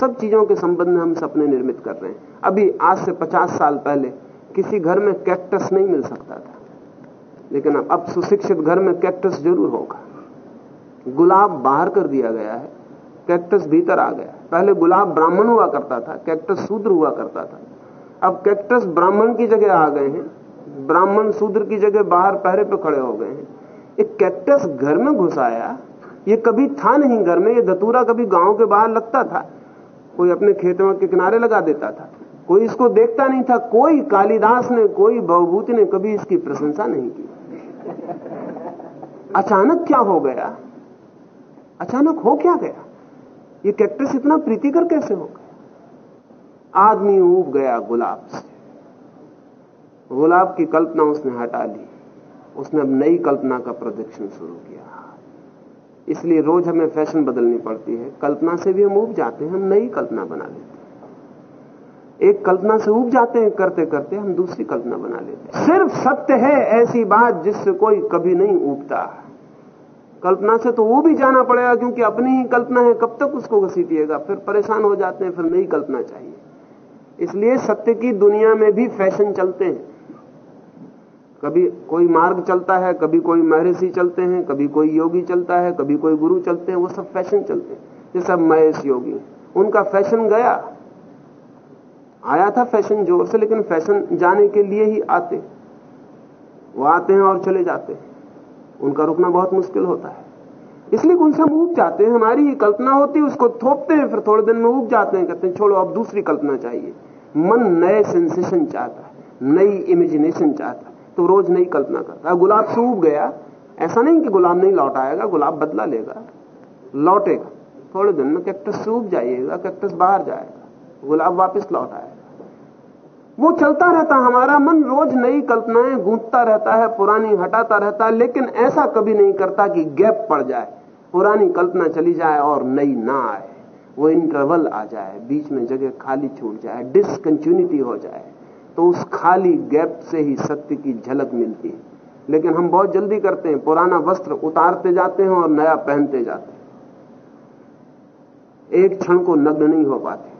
सब चीज़ों के संबंध में हम सपने निर्मित कर रहे हैं। अभी आज से पचास साल पहले किसी घर में कैक्टस नहीं मिल सकता था। लेकिन अब सुशिक्षित घर में कैक्टस ज़रूर होगा। गुलाब बाहर कर दिया गया है। कैक्टस भीतर आ गया। पहले गुलाब ब्राह्मण हुआ करता था कैक्टस शूद्र हुआ करता था। अब कैक्टस ब्राह्मण की जगह आ गए हैं। ब्राह्मण शूद्र की जगह बाहर पहरे पे खड़े हो गए हैं। एक कैक्टस घर में घुस आया ये कभी था नहीं घर में, ये धतूरा कभी गाँव के बाहर लगता था। कोई अपने खेतों के किनारे लगा देता था। कोई इसको देखता नहीं था। कोई कालिदास ने, कोई भवभूति ने कभी इसकी प्रशंसा नहीं की। अचानक क्या हो गया? अचानक हो क्या गया? ये कैक्टस इतना प्रीतिकर कैसे हो गया? आदमी उब गया गुलाब से। गुलाब की कल्पना उसने हटा ली। उसने अब नई कल्पना का प्रोजेक्शन शुरू किया। इसलिए रोज हमें फ़ैशन बदलनी पड़ती है। कल्पना से भी हम उब जाते हैं, हम नई कल्पना बना लेते हैं। एक कल्पना से उब जाते हैं करते करते हम दूसरी कल्पना बना लेते हैं। सिर्फ़ सत्य है ऐसी बात जिससे कोई कभी नहीं उगता कल्पना से तो वो भी जाना पड़ेगा क्योंकि अपनी ही कल्पना है, कब तक उसको घसीटिएगा? फिर परेशान हो जाते हैं, फिर नई कल्पना चाहिए। इसलिए सत्य की दुनिया में भी फ़ैशन चलते हैं। कभी कोई मार्ग चलता है, कभी कोई महर्षि चलते हैं, कभी कोई योगी चलता है, कभी कोई गुरु चलते हैं, वो सब फ़ैशन चलते हैं। सब महेश योगी उनका फ़ैशन गया। आया था फ़ैशन ज़ोर से, लेकिन फ़ैशन जाने के लिए ही आते। वो आते हैं और चले जाते हैं। उनका रुकना बहुत मुश्किल होता है। इसलिए उनसे हम उग जाते हैं। हमारी ही कल्पना होती है, उसको थोपते हैं, फिर थोड़े दिन में उग जाते हैं, कहते हैं, छोड़ो, अब दूसरी कल्पना चाहिए। मन नए सेंसेशन चाहता है, नई इमेजिनेशन चाहता है तो रोज नई कल्पना करता है। गुलाब सूख गया, ऐसा नहीं कि गुलाब नहीं लौट आएगा, गुलाब बदला लेगा, लौटेगा। थोड़े दिन में कैक्टस सूख जाइएगा कैक्टस बाहर जाएगा, गुलाब वापस लौट आएगा। वो चलता रहता, हमारा मन रोज नई कल्पनाएँ गूंजता रहता है, पुरानी हटाता रहता है, लेकिन ऐसा कभी नहीं करता कि गैप पड़ जाए, पुरानी कल्पना चली जाए और नई ना आए। वो इंटरवल आ जाए, बीच में जगह खाली छूट जाए डिसकंटिन्यूटी हो जाए तो उस खाली गैप से ही सत्य की झलक मिलती है। लेकिन हम बहुत जल्दी करते हैं, पुराना वस्त्र उतारते जाते हैं और नया पहनते जाते हैं। एक क्षण को नग्न नहीं हो पाते।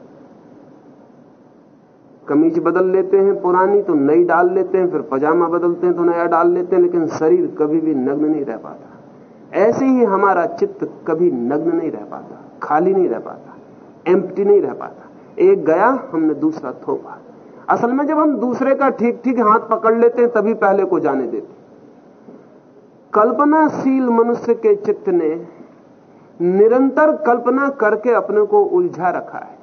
कमीज बदल लेते हैं, पुरानी तो नई डाल लेते हैं, फिर पजामा बदलते हैं तो नया डाल लेते हैं, लेकिन शरीर कभी भी नग्न नहीं रह पाता। ऐसे ही हमारा चित्त कभी नग्न नहीं रह पाता, खाली नहीं रह पाता एम्प्टी नहीं रह पाता। एक गया, हमने दूसरा थोपा। असल में जब हम दूसरे का ठीक ठीक हाथ पकड़ लेते हैं, तभी पहले को जाने देते कल्पनाशील मनुष्य के चित्त ने निरंतर कल्पना करके अपने को उलझा रखा है।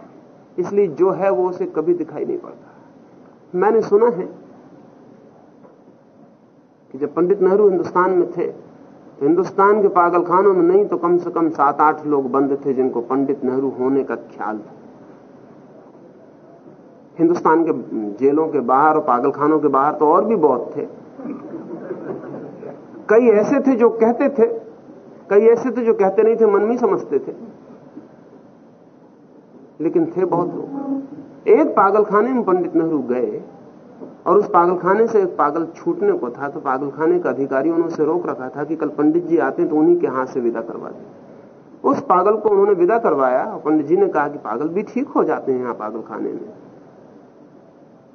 इसलिए जो है वो उसे कभी दिखाई नहीं पड़ता। मैंने सुना है कि जब पंडित नेहरू हिंदुस्तान में थे तो हिंदुस्तान के पागलखानों में नहीं तो कम से कम सात आठ लोग बंद थे जिनको पंडित नेहरू होने का ख्याल था। हिंदुस्तान के जेलों के बाहर और पागलखानों के बाहर तो और भी बहुत थे। कई ऐसे थे जो कहते थे, कई ऐसे थे जो कहते नहीं थे, मन में समझते थे। लेकिन थे बहुत लोग। एक पागलखाने में पंडित नेहरू गए और उस पागलखाने से एक पागल छूटने को था तो पागलखाने का अधिकारियों ने उसे रोक रखा था कि कल पंडित जी आते तो उन्हीं के हाथ से विदा करवा दें। उस पागल को उन्होंने विदा करवाया और पंडित जी ने कहा कि पागल भी ठीक हो जाते हैं यहाँ पागलखाने में।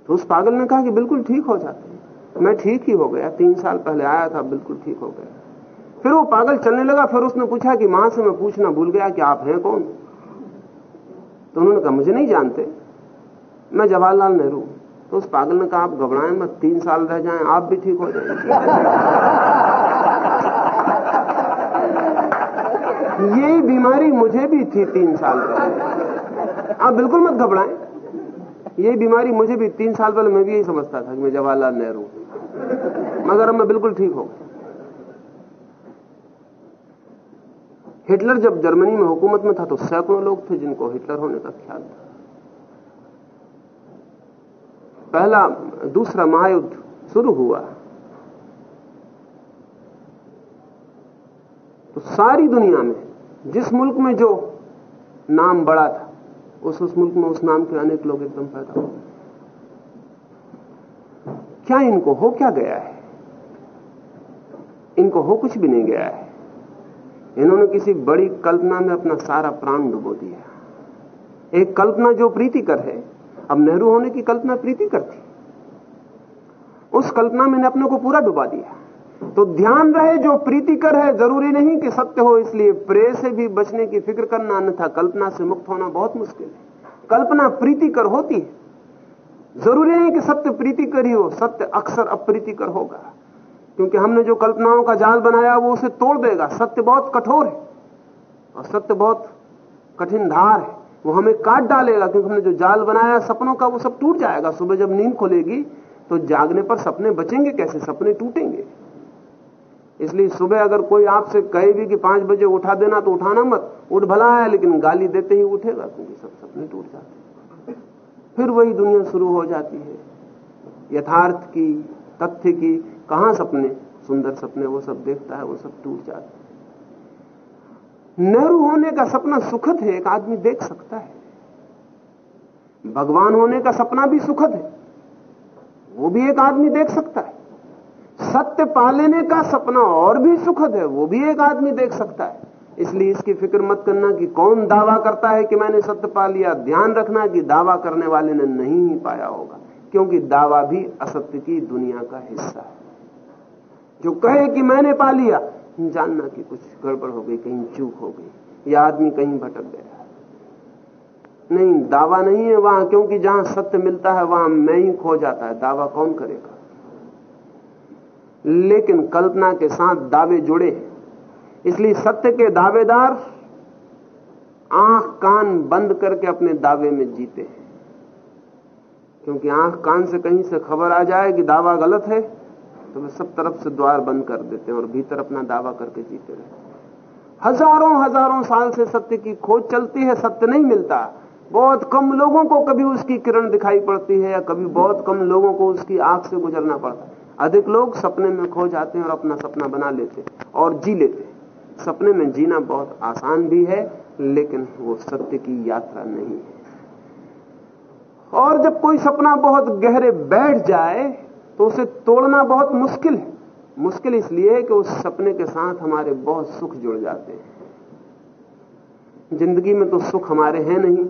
तो उस पागल ने कहा कि बिल्कुल ठीक हो जाते हैं। मैं ठीक ही हो गया, तीन साल पहले आया था, बिल्कुल ठीक हो गया। फिर वो पागल चलने लगा, फिर उसने पूछा कि माँ से मैं पूछना भूल गया कि आप हैं कौन? तो उन्होंने कहा, मुझे नहीं जानते। मैं जवाहरलाल नेहरू। तो उस पागल ने कहा, आप घबराएँ मत, तीन साल रह जाएँ, आप भी ठीक हो जाएँगे। यही बीमारी मुझे भी थी, तीन साल पहले। आप बिल्कुल मत घबराएँ। यही बीमारी मुझे भी, तीन साल पहले मैं भी यही समझता था कि मैं जवाहरलाल नेहरू मगर अब मैं बिल्कुल ठीक हो हिटलर जब जर्मनी में हुकूमत में था तो सैकड़ों लोग थे जिनको हिटलर होने का ख्याल था। पहला, दूसरा महायुद्ध शुरू हुआ। तो सारी दुनिया में, जिस मुल्क में जो नाम बड़ा था, उस उस मुल्क में उस नाम के अनेक लोग एकदम पैदा हो क्या इनको हो क्या गया है? इनको हो कुछ भी नहीं गया है। इन्होंने किसी बड़ी कल्पना में अपना सारा प्राण डुबो दिया। एक कल्पना जो प्रीतिकर है। अब नेहरू होने की कल्पना प्रीतिकर थी। उस कल्पना में अपने को पूरा डुबा दिया। तो ध्यान रहे, जो प्रीतिकर है, ज़रूरी नहीं कि सत्य हो, इसलिए प्रेय से भी बचने की फ़िक्र करना, अन्यथा कल्पना से मुक्त होना बहुत मुश्किल है। कल्पना प्रीतिकर होती है। ज़रूरी नहीं कि सत्य प्रीतिकर ही हो, सत्य अक्सर अप्रीतिकर होगा। क्योंकि हमने जो कल्पनाओं का जाल बनाया, वो उसे तोड़ देगा। सत्य बहुत कठोर है और सत्य बहुत कठिन धार है। वो हमें काट डालेगा, क्योंकि हमने जो जाल बनाया, सपनों का वो सब टूट जाएगा। सुबह जब नींद खुलेगी तो जागने पर सपने बचेंगे कैसे? सपने टूटेंगे। इसलिए सुबह अगर कोई आपसे कहे भी कि पाँच बजे उठा देना तो उठाना मत। उठ भला है, लेकिन गाली देते ही उठेगा, क्योंकि सब सपने टूट जाते फिर वही दुनिया शुरू हो जाती है। यथार्थ की, तथ्य की कहाँ सपने, सुंदर सपने, वो सब देखता है, वो सब टूट जाते नेहरू होने का सपना सुखद है, एक आदमी देख सकता है। भगवान होने का सपना भी सुखद है, वो भी एक आदमी देख सकता है। सत्य पा लेने का सपना और भी सुखद है, वो भी एक आदमी देख सकता है। इसलिए इसकी फ़िक्र मत करना कि कौन दावा करता है कि मैंने सत्य पा लिया। ध्यान रखना कि दावा करने वाले ने नहीं पाया होगा, क्योंकि दावा भी असत्य की दुनिया का हिस्सा है। जो कहे कि मैंने पा लिया जानना कि कुछ गड़बड़ हो गई, कहीं चूक हो गई, या आदमी कहीं भटक गया। नहीं, दावा नहीं है वहाँ, क्योंकि जहाँ सत्य मिलता है, वहाँ मैं ही खो जाता है। दावा कौन करेगा? लेकिन कल्पना के साथ दावे जुड़े इसलिए सत्य के दावेदार आँख कान बंद करके अपने दावे में जीते हैं। क्योंकि आँख कान से कहीं से खबर आ जाए कि दावा गलत है तो वे सब तरफ़ से द्वार बंद कर देते हैं और भीतर अपना दावा करके जीते रहते हज़ारों हज़ारों साल से सत्य की खोज चलती है, सत्य नहीं मिलता। बहुत कम लोगों को कभी उसकी किरण दिखाई पड़ती है या कभी बहुत कम लोगों को उसकी आँख से गुजरना पड़ता है। अधिक लोग सपने में खो जाते हैं और अपना सपना बना लेते और जी लेते सपने में जीना बहुत आसान भी है, लेकिन वो सत्य की यात्रा नहीं है। और जब कोई सपना बहुत गहरे बैठ जाए तो उसे तोड़ना बहुत मुश्किल है। मुश्किल इसलिए कि उस सपने के साथ हमारे बहुत सुख जुड़ जाते हैं। ज़िंदगी में तो सुख हमारे हैं नहीं।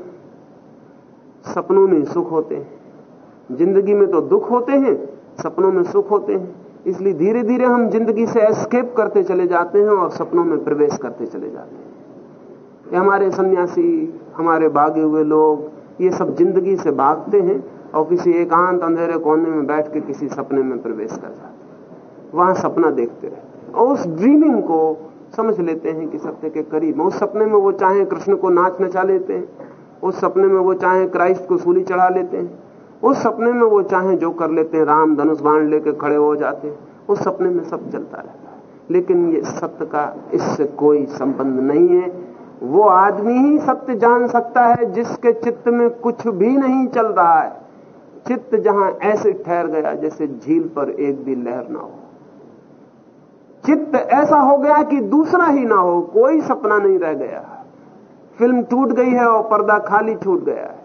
सपनों में सुख होते हैं। ज़िंदगी में तो दुख होते हैं, सपनों में सुख होते हैं। इसलिए धीरे धीरे हम ज़िंदगी से एस्केप करते चले जाते हैं और सपनों में प्रवेश करते चले जाते हैं। ये हमारे सन्यासी, हमारे भागे हुए लोग, ये सब ज़िंदगी से भागते हैं। और किसी एकांत अंधेरे कोने में बैठ के किसी सपने में प्रवेश कर जाते वहाँ सपना देखते रहते हैं। और उस ड्रीमिंग को समझ लेते हैं कि सत्य के करीब उस सपने में वो चाहे कृष्ण को नाच नचा लेते हैं। उस सपने में वो चाहे क्राइस्ट को सूली चढ़ा लेते हैं। उस सपने में वो चाहे जो कर लेते हैं, राम धनुष बाण लेके खड़े हो जाते हैं। उस सपने में सब चलता रहता है। लेकिन ये सत्य का इससे कोई संबंध नहीं है। वो आदमी ही सत्य जान सकता है, जिसके चित्त में कुछ भी नहीं चल रहा है। चित्त जहाँ ऐसे ठहर गया जैसे झील पर एक भी लहर ना हो। चित्त ऐसा हो गया कि दूसरा ही ना हो, कोई सपना नहीं रह गया। फ़िल्म टूट गई है और पर्दा खाली छूट गया है।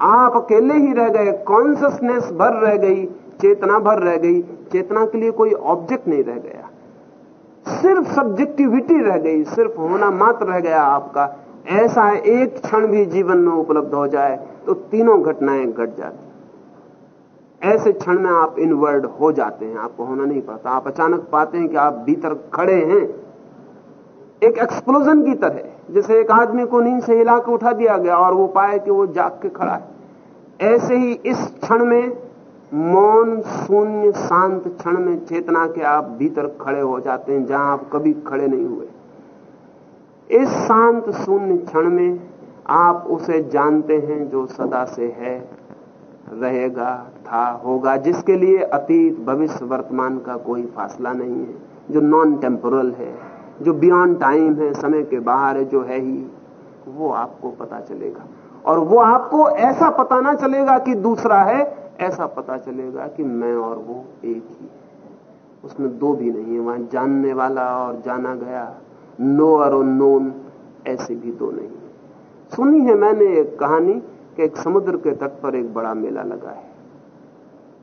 आप अकेले ही रह गए कॉन्सियसनेस भर रह गई, चेतना भर रह गई, चेतना के लिए कोई ऑब्जेक्ट नहीं रह गया। सिर्फ़ सब्जेक्टिविटी रह गई, सिर्फ़ होना मात्र रह गया आपका। ऐसा एक क्षण भी जीवन में उपलब्ध हो जाए तो तीनों घटनाएँ घट जाती। ऐसे क्षण में आप इनवर्ड हो जाते हैं, आपको होना नहीं पड़ता। आप अचानक पाते हैं कि आप भीतर खड़े हैं। एक एक्सप्लोजन की तरह, जैसे एक आदमी को नींद से हिला के उठा दिया गया और वो पाए कि वो जाग के खड़ा है। ऐसे ही इस क्षण में, मौन शून्य शांत क्षण में चेतना के आप भीतर खड़े हो जाते हैं, जहाँ आप कभी खड़े नहीं हुए। इस शांत शून्य क्षण में आप उसे जानते हैं जो सदा से है, रहेगा था, होगा, जिसके लिए अतीत, भविष्य, वर्तमान का कोई फासला नहीं है, जो नॉन टेम्पोरल है, जो बियॉन्ड टाइम है, समय के बाहर है, जो है ही, वो आपको पता चलेगा। और वो आपको ऐसा पता ना चलेगा कि दूसरा है, ऐसा पता चलेगा कि मैं और वो एक ही उसमें दो भी नहीं है, वहाँ जानने वाला और जाना गया नोअर और नोन ऐसे भी दो नहीं सुनी है मैंने एक कहानी कि एक समुद्र के तट पर एक बड़ा मेला लगा है।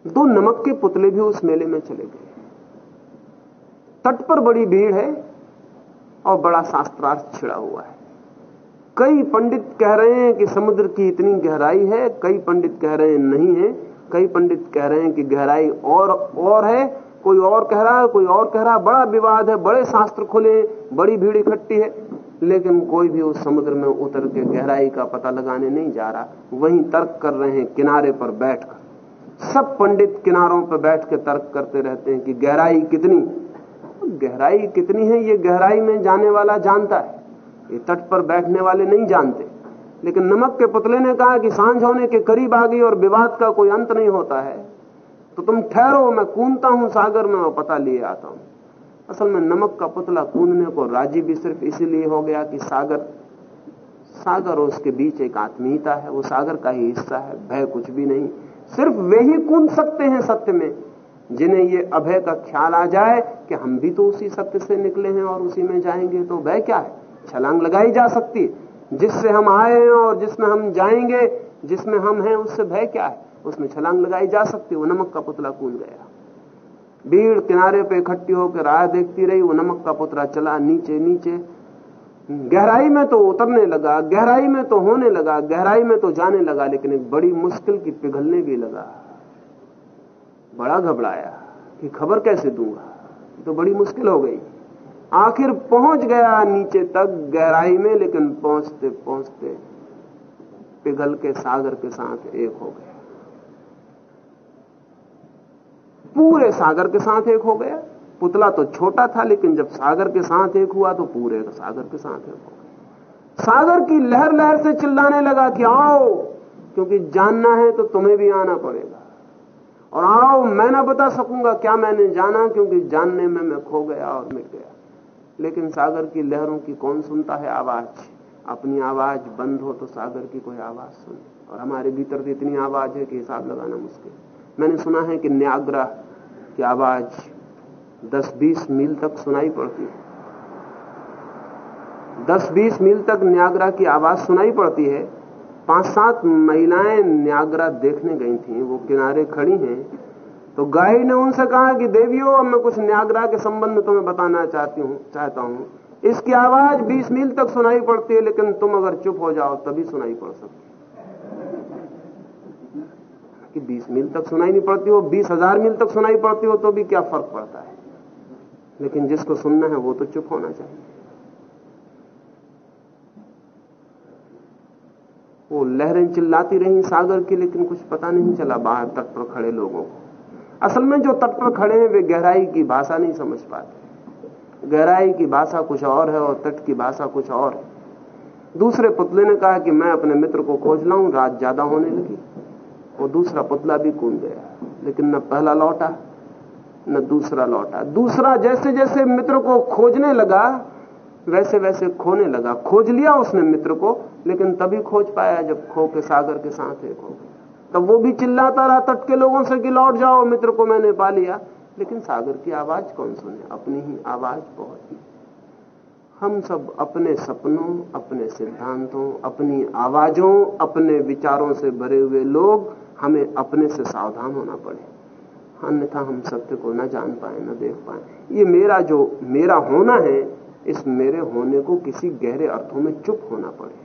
दो नमक के पुतले भी उस मेले में चले गए। तट पर बड़ी भीड़ है और बड़ा शास्त्रार्थ छिड़ा हुआ है। कई पंडित कह रहे हैं कि समुद्र की इतनी गहराई है, कई पंडित कह रहे हैं नहीं है, कई पंडित कह रहे हैं कि गहराई और और है, कोई और कह रहा है, कोई और कह रहा है, बड़ा विवाद है, बड़े शास्त्र खुले बड़ी भीड़ इकट्ठी है। लेकिन कोई भी उस समुद्र में उतर के गहराई का पता लगाने नहीं जा रहा, वहीं तर्क कर रहे हैं, किनारे पर बैठकर। सब पंडित किनारों पर बैठ के तर्क करते रहते हैं कि गहराई कितनी? गहराई कितनी है? ये गहराई में जाने वाला जानता है। ये तट पर बैठने वाले नहीं जानते। लेकिन नमक के पुतले ने कहा कि साँझ होने के करीब आ गई और विवाद का कोई अंत नहीं होता है। तो तुम ठहरो, मैं कूदता हूँ सागर में और पता लिए आता हूँ। असल में नमक का पुतला कूदने को राज़ी भी सिर्फ़ इसीलिए हो गया कि सागर सागर और उसके बीच एक आत्मीयता है, वो सागर का ही हिस्सा है, भय कुछ भी नहीं। सिर्फ़ वे ही कूद सकते हैं सत्य में, जिन्हें ये अभय का ख्याल आ जाए कि हम भी तो उसी सत्य से निकले हैं और उसी में जाएँगे तो भय क्या है? छलांग लगाई जा सकती है। जिससे हम आए हैं और जिसमें हम जाएँगे, जिसमें हम हैं, उससे भय क्या है? उसमें छलांग लगाई जा सकती वो नमक का पुतला कूद गया। भीड़ किनारे पे इकट्ठी होकर राह देखती रही। वो नमक का पुतला चला नीचे नीचे गहराई में तो उतरने लगा, गहराई में तो होने लगा, गहराई में तो जाने लगा, लेकिन एक बड़ी मुश्किल की पिघलने भी लगा। बड़ा घबराया कि खबर कैसे दूँगा? तो बड़ी मुश्किल हो गई। आखिर पहुँच गया नीचे तक गहराई में, लेकिन पहुँचते पहुँचते पिघल के सागर के साथ एक हो गया। पूरे सागर के साथ एक हो गया। पुतला तो छोटा था, लेकिन जब सागर के साथ एक हुआ तो पूरे सागर के साथ एक हो गया सागर की लहर लहर से चिल्लाने लगा कि आओ, क्योंकि जानना है तो तुम्हें भी आना पड़ेगा। और आओ, मैं ना बता सकूँगा क्या मैंने जाना, क्योंकि जानने में मैं खो गया और मिट गया। लेकिन सागर की लहरों की कौन सुनता है आवाज़? अपनी आवाज़ बंद हो तो सागर की कोई आवाज़ सुने। और हमारे भीतर तो इतनी आवाज़ है कि हिसाब लगाना मुश्किल। मैंने सुना है कि न्याग्रा की आवाज़ 10-20 मील तक सुनाई पड़ती है। दस बीस मील तक न्यागरा की आवाज़ सुनाई पड़ती है। पाँच सात महिलाएँ न्यागरा देखने गई थी, वो किनारे खड़ी हैं। तो गाय ने उनसे कहा कि, देवियों, अब मैं कुछ न्यागरा के संबंध में तुम्हें बताना चाहती हूँ, चाहता हूँ। इसकी आवाज़ 20 मील तक सुनाई पड़ती है, लेकिन तुम अगर चुप हो जाओ, तभी सुनाई पड़ सकती कि 20 मील तक सुनाई नहीं पड़ती हो, बीस हज़ार मील तक सुनाई पड़ती हो तो भी क्या फ़र्क पड़ता है? लेकिन जिसको सुनना है वो तो चुप होना चाहिए। वो लहरें चिल्लाती रही सागर की, लेकिन कुछ पता नहीं चला बाहर तट पर खड़े लोगों को। असल में जो तट पर खड़े हैं, वे गहराई की भाषा नहीं समझ पाते। गहराई की भाषा कुछ और है और तट की भाषा कुछ और है। दूसरे पुतले ने कहा कि मैं अपने मित्र को खोज लाऊं, रात ज़्यादा होने लगी। और दूसरा पुतला भी कूद गया, लेकिन न पहला लौटा। न दूसरा लौटा। दूसरा जैसे जैसे मित्र को खोजने लगा, वैसे वैसे खोने लगा। खोज लिया उसने मित्र को, लेकिन तभी खोज पाया जब खो के सागर के साथ एक हो तब वो भी चिल्लाता रहा तट के लोगों से कि लौट जाओ, मित्र को मैंने पा लिया। लेकिन सागर की आवाज़ कौन सुने? अपनी ही आवाज़ बहुत हम सब अपने सपनों, अपने सिद्धांतों, अपनी आवाजों, अपने विचारों से भरे हुए लोग, हमें अपने से सावधान होना पड़े। अन्यथा हम सत्य को न जान पाए, न देख पाए। ये मेरा जो, मेरा होना है, इस मेरे होने को किसी गहरे अर्थों में चुप होना पड़े।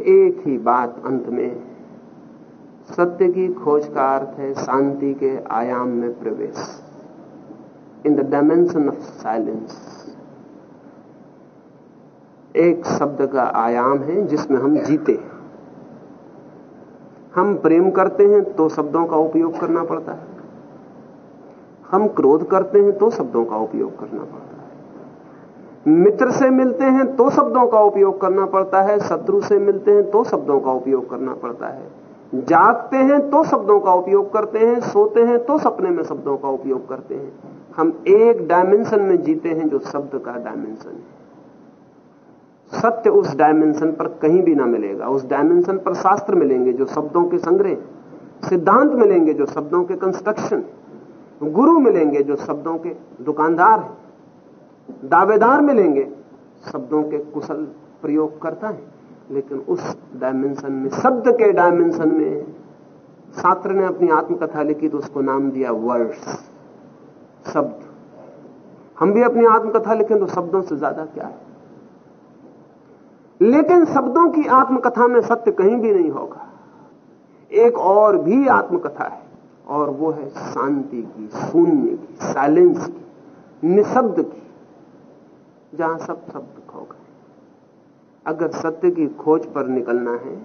एक ही बात अंत में, सत्य की खोज का अर्थ है शांति के आयाम में प्रवेश। In the dimension of silence एक शब्द का आयाम है जिसमें हम जीते हैं। हम प्रेम करते हैं तो शब्दों का उपयोग करना पड़ता है। हम क्रोध करते हैं तो शब्दों का उपयोग करना पड़ता है। मित्र से मिलते हैं तो शब्दों का उपयोग करना पड़ता है। शत्रु से मिलते हैं तो शब्दों का उपयोग करना पड़ता है। जागते हैं तो शब्दों का उपयोग करते हैं। सोते हैं तो सपने में शब्दों का उपयोग करते हैं। हम एक डायमेंशन में जीते हैं जो शब्द का डायमेंशन है। सत्य उस डायमेंशन पर कहीं भी ना मिलेगा। उस डायमेंशन पर शास्त्र मिलेंगे जो शब्दों के संग्रह, सिद्धांत मिलेंगे जो शब्दों के कंस्ट्रक्शन गुरु मिलेंगे जो शब्दों के दुकानदार हैं। दावेदार मिलेंगे, शब्दों के कुशल प्रयोग करता है। लेकिन उस डायमेंशन में, शब्द के डायमेंशन में छात्र ने अपनी आत्मकथा लिखी तो उसको नाम दिया वर्ड्स शब्द। हम भी अपनी आत्मकथा लिखें तो शब्दों से ज़्यादा क्या है? लेकिन शब्दों की आत्मकथा में सत्य कहीं भी नहीं होगा। एक और भी आत्मकथा है, और वो है शांति की, शून्य की साइलेंस की, निशब्द की, जहाँ सब शब्द खो गए। अगर सत्य की खोज पर निकलना है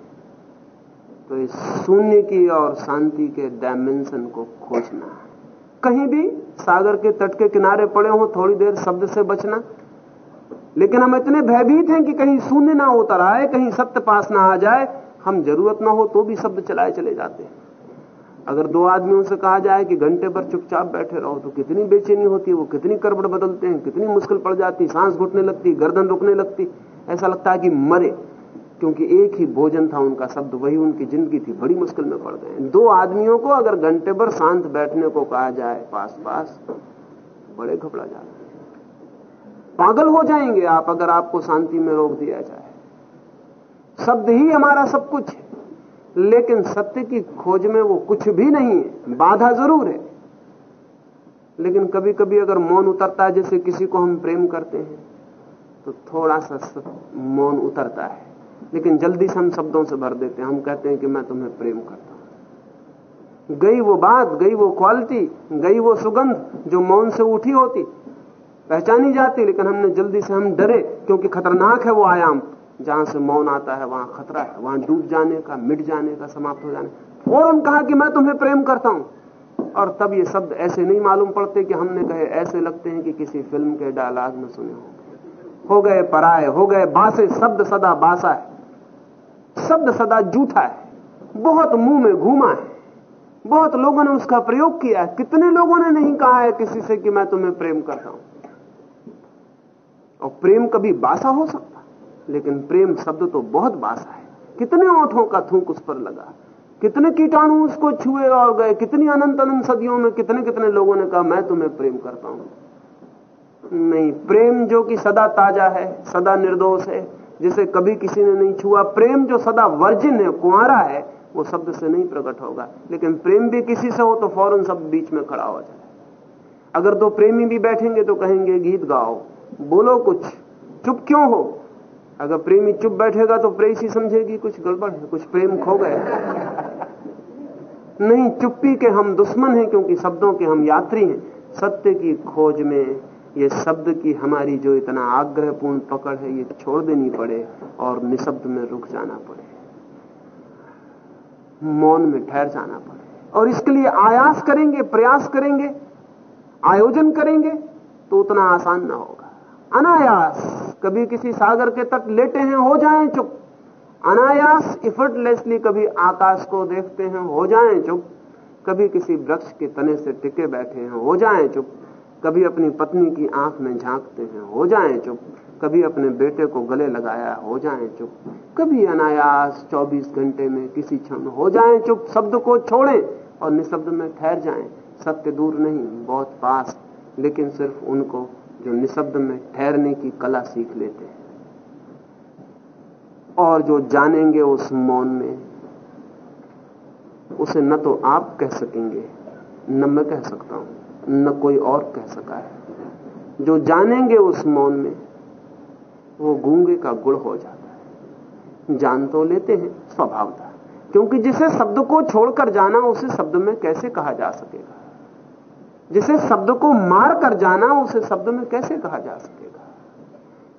तो इस शून्य की और शांति के डायमेंशन को खोजना है। कहीं भी सागर के तट के किनारे पड़े हो, थोड़ी देर शब्द से बचना लेकिन हम इतने भयभीत हैं कि कहीं शून्य ना उतर आए कहीं सत्य पास ना आ जाए, हम ज़रूरत ना हो तो भी शब्द चलाए चले जाते हैं। अगर दो आदमियों से कहा जाए कि घंटे पर चुपचाप बैठे रहो तो कितनी बेचैनी होती है, वो कितनी करबड़ बदलते हैं, कितनी मुश्किल पड़ जाती, सांस घुटने लगती, गर्दन रुकने लगती। ऐसा लगता है कि मरे, क्योंकि एक ही भोजन था उनका, शब्द वही उनकी ज़िंदगी थी, बड़ी मुश्किल में पड़ गए। दो आदमियों को अगर घंटे भर शांत बैठने को कहा जाए पास पास बड़े घबरा जाते पागल हो जाएँगे आप अगर आपको शांति में रोक दिया जाए। शब्द ही हमारा सब कुछ है। लेकिन सत्य की खोज में वो कुछ भी नहीं है। बाधा ज़रूर है। लेकिन कभी कभी अगर मौन उतरता है, जैसे किसी को हम प्रेम करते हैं तो थोड़ा सा, मौन उतरता है। लेकिन जल्दी से हम शब्दों से भर देते हैं। हम कहते हैं कि मैं तुम्हें प्रेम करता हूँ। गई वो बात, गई वो क्वालिटी, गई वो सुगंध जो मौन से उठी होती पहचानी जाती, लेकिन हमने जल्दी से हम डरे, क्योंकि खतरनाक है वो आयाम। जहाँ से मौन आता है, वहाँ खतरा है, वहाँ डूब जाने का, मिट जाने का, समाप्त हो जाने। फ़ौरन कहा कि मैं तुम्हें प्रेम करता हूँ। और तब ये शब्द ऐसे नहीं मालूम पड़ते कि हमने कहे, ऐसे लगते हैं कि किसी फ़िल्म के डायलॉग में सुने हो। हो गए पराए, हो गए बासे, शब्द सदा बासा है। शब्द सदा जूठा है। बहुत मुँह में घूमा है। बहुत लोगों ने उसका प्रयोग किया है। कितने लोगों ने नहीं कहा है किसी से कि मैं तुम्हें प्रेम करता हूँ? और प्रेम कभी बासा हो सकता, लेकिन प्रेम शब्द तो बहुत बासा है। कितने ओठों का थूक उस पर लगा, कितने कीटाणु उसको छुए और गए, कितनी अनंत अनंत सदियों में कितने कितने लोगों ने कहा, मैं तुम्हें प्रेम करता हूँ। नहीं, प्रेम जो कि सदा ताज़ा है, सदा निर्दोष है, जिसे कभी किसी ने नहीं छुआ। प्रेम जो सदा वर्जिन है कुआरा है, वो शब्द से नहीं प्रकट होगा। लेकिन प्रेम भी किसी से हो तो फ़ौरन शब्द बीच में खड़ा हो जाए। अगर दो प्रेमी भी बैठेंगे तो कहेंगे, गीत गाओ। बोलो कुछ। चुप क्यों हो? अगर प्रेमी चुप बैठेगा तो प्रेसी समझेगी कुछ गड़बड़ है, कुछ प्रेम खो गए। नहीं, चुप्पी के हम दुश्मन हैं क्योंकि शब्दों के हम यात्री हैं। सत्य की खोज में ये शब्द की हमारी जो इतना आग्रहपूर्ण पकड़ है, ये छोड़ देनी पड़े और निशब्द में रुक जाना पड़े। मौन में ठहर जाना पड़े। और इसके लिए आयास करेंगे, प्रयास करेंगे, आयोजन करेंगे तो उतना आसान ना होगा। अनायास, कभी किसी सागर के तट लेटे हैं, हो जाएँ चुप। अनायास इफर्टलेसली कभी आकाश को देखते हैं, हो जाएँ चुप। कभी किसी वृक्ष के तने से टिके बैठे हैं, हो जाएँ चुप। कभी अपनी पत्नी की आँख में झांकते हैं, हो जाएँ चुप। कभी अपने बेटे को गले लगाया, हो जाएँ चुप। कभी अनायास 24 घंटे में किसी क्षण, हो जाएँ चुप। शब्द को छोड़ें और निशब्द में ठहर जाएँ। सत्य दूर नहीं, बहुत पास, लेकिन सिर्फ़ उनको जो निशब्द में ठहरने की कला सीख लेते हैं। और जो जानेंगे उस मौन में, उसे न तो आप कह सकेंगे, न मैं कह सकता हूँ, न कोई और कह सका है। जो जानेंगे उस मौन में, वो गूँगे का गुड़ हो जाता है। जान तो लेते हैं, स्वभाव था। क्योंकि जिसे शब्द को छोड़कर जाना, उसे शब्द में कैसे कहा जा सकेगा? जिसे शब्द को मार कर जाना, उसे शब्द में कैसे कहा जा सकेगा?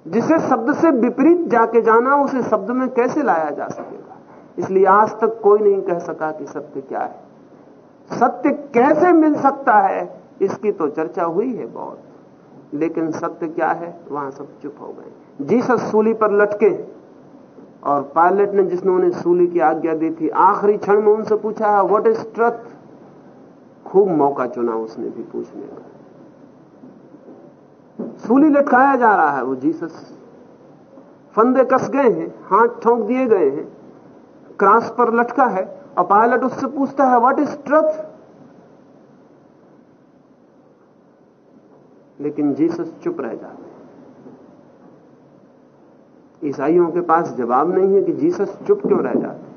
जिसे शब्द से विपरीत जाके जाना, उसे शब्द में कैसे लाया जा सकेगा? इसलिए आज तक कोई नहीं कह सका कि सत्य क्या है। सत्य कैसे मिल सकता है, इसकी तो चर्चा हुई है बहुत। लेकिन सत्य क्या है, वहाँ सब चुप हो गए। जीसस सूली पर लटके और पायलट ने जिसने उन्हें सूली की आज्ञा दी थी, आखिरी क्षण में उनसे पूछा व्हाट इज़ ट्रथ खूब मौका चुना उसने भी पूछने का। सूली लटकाया जा रहा है वो जीसस। फंदे कस गए हैं, हाथ ठोंक दिए गए हैं। क्रॉस पर लटका है और पायलट उससे पूछता है व्हाट इज़ ट्रथ लेकिन जीसस चुप रह जाते हैं। ईसाइयों के पास जवाब नहीं है कि जीसस चुप क्यों रह जाते।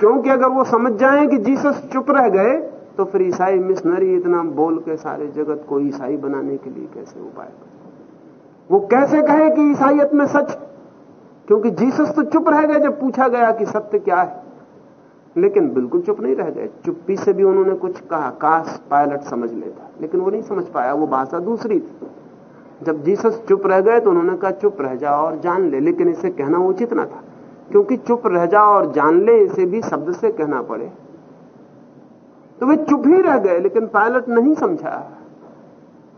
क्योंकि अगर वो समझ जाएँ कि जीसस चुप रह गए तो फिर ईसाई मिशनरी इतना बोल के सारे जगत को ईसाई बनाने के लिए कैसे उपाय वो कैसे कहे कि ईसाइयत में सच? क्योंकि जीसस तो चुप रह गए जब पूछा गया कि सत्य क्या है। लेकिन बिल्कुल चुप नहीं रह गए। चुप्पी से भी उन्होंने कुछ कहा, काश पायलट समझ लेता। लेकिन वो नहीं समझ पाया, वो भाषा दूसरी थी। जब जीसस चुप रह गए तो उन्होंने कहा, चुप रह जा और जान ले। लेकिन इसे कहना उचित ना था। क्योंकि चुप रह जा और जान ले, इसे भी शब्द से कहना पड़े। तो वे चुप ही रह गए, लेकिन पायलट नहीं समझा।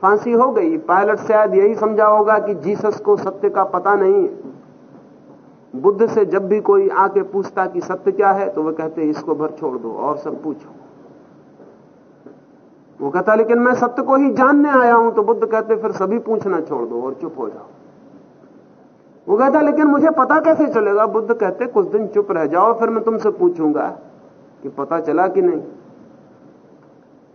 फांसी हो गई। पायलट शायद यही समझा होगा कि जीसस को सत्य का पता नहीं। है बुद्ध से जब भी कोई आके पूछता कि सत्य क्या है तो वह कहते, इसको भर छोड़ दो और सब पूछो। वो कहता, लेकिन मैं सत्य को ही जानने आया हूँ। तो बुद्ध कहते, फिर सभी पूछना छोड़ दो और चुप हो जाओ। वो कहता, लेकिन मुझे पता कैसे चलेगा? बुद्ध कहते, कुछ दिन चुप रह जाओ, फिर मैं तुमसे पूछूँगा कि पता चला कि नहीं.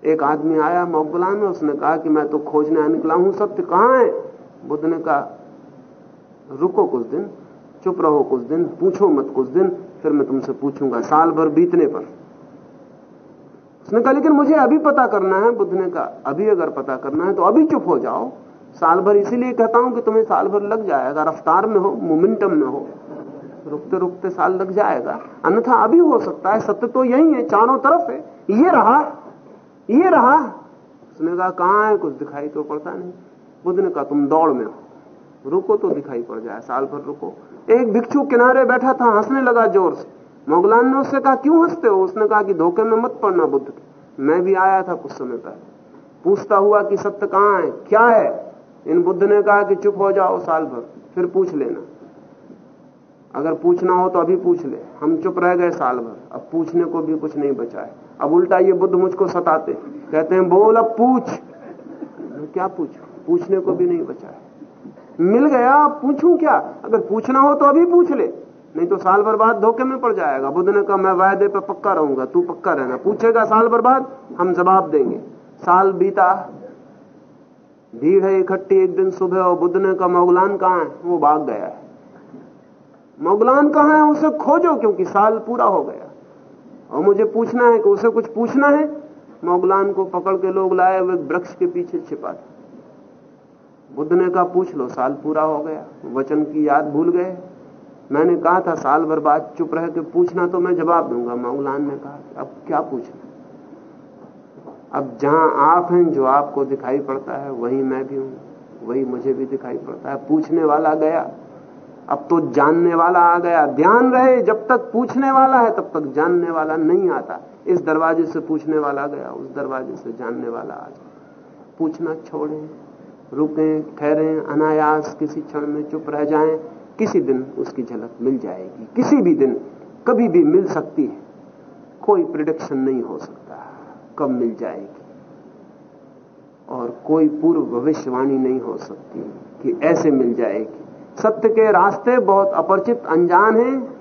एक आदमी आया मोगला में, उसने कहा कि मैं तो खोजने निकला हूँ, सत्य कहाँ है? बुद्ध ने कहा, रुको कुछ दिन, चुप रहो कुछ दिन, पूछो मत कुछ दिन, फिर मैं तुमसे पूछूँगा साल भर बीतने पर. उसने कहा, लेकिन मुझे अभी पता करना है। बुद्ध ने कहा, अभी अगर पता करना है तो अभी चुप हो जाओ। साल भर इसीलिए कहता हूँ कि तुम्हें साल भर लग जाएगा, रफ्तार में हो, मोमेंटम में हो। रुकते रुकते साल लग जाएगा। अन्यथा अभी हो सकता है, सत्य तो यही है, चारों तरफ़ है। ये रहा ये रहा। उसने कहा, कहाँ है? कुछ दिखाई तो पड़ता नहीं। बुद्ध ने कहा, तुम दौड़ में हो। रुको तो दिखाई पड़ जाए, साल भर रुको। एक भिक्षु किनारे बैठा था, हंसने लगा ज़ोर से। मोगलान ने उससे कहा, क्यों हँसते हो? उसने कहा कि धोखे में मत पड़ना बुद्ध मैं भी आया था कुछ समय पहले। पूछता हुआ कि सत्य कहाँ है? क्या है? इन बुद्ध ने कहा कि चुप हो जाओ साल भर, फिर पूछ लेना। अगर पूछना हो तो अभी पूछ ले। हम चुप रह गए साल भर, अब पूछने को भी कुछ नहीं बचा है। अब उल्टा ये बुद्ध मुझको सताते कहते हैं, बोल, अब पूछ। क्या पूछू? पूछने को भी नहीं बचा है। मिल गया पूछूँ क्या? अगर पूछना हो तो अभी पूछ ले। नहीं तो साल भर बाद धोखे में पड़ जाएगा। बुद्ध ने कहा, मैं वायदे पर पक्का रहूँगा, तू पक्का रहना। पूछेगा साल भर बाद, हम जवाब देंगे। साल बीता भीड़ है इकट्ठी एक दिन सुबह और बुद्ध ने कहा, मोगलान कहाँ है? वो भाग गया। है मोगलान कहाँ है? उसे खोजो क्योंकि साल पूरा हो गया। और मुझे पूछना है कि उसे कुछ पूछना है? मोगलान को पकड़ के लोग लाए हुए वृक्ष के पीछे छिपा था। बुद्ध ने कहा, पूछ लो, साल पूरा हो गया। वचन की याद भूल गए। मैंने कहा था, साल भर बाद चुप रह के पूछना तो मैं जवाब दूँगा। मोगलान ने कहा, अब क्या पूछना? अब जहाँ आप हैं, जो आपको दिखाई पड़ता है, वही मैं भी हूँ, वही मुझे भी दिखाई पड़ता है। पूछने वाला गया, अब तो जानने वाला आ गया। ध्यान रहे, जब तक पूछने वाला है, तब तक जानने वाला नहीं आता। इस दरवाजे से पूछने वाला गया, उस दरवाजे से जानने वाला आ जाए पूछना छोड़ें, रुकें, ठहरें, अनायास किसी क्षण में चुप रह जाएँ। किसी दिन उसकी झलक मिल जाएगी, किसी भी दिन कभी भी मिल सकती है। कोई प्रिडिक्शन नहीं हो सकता। कब मिल जाएगी। और कोई पूर्व भविष्यवाणी नहीं हो सकती कि ऐसे मिल जाएगी। सत्य के रास्ते बहुत अपरिचित अनजान हैं।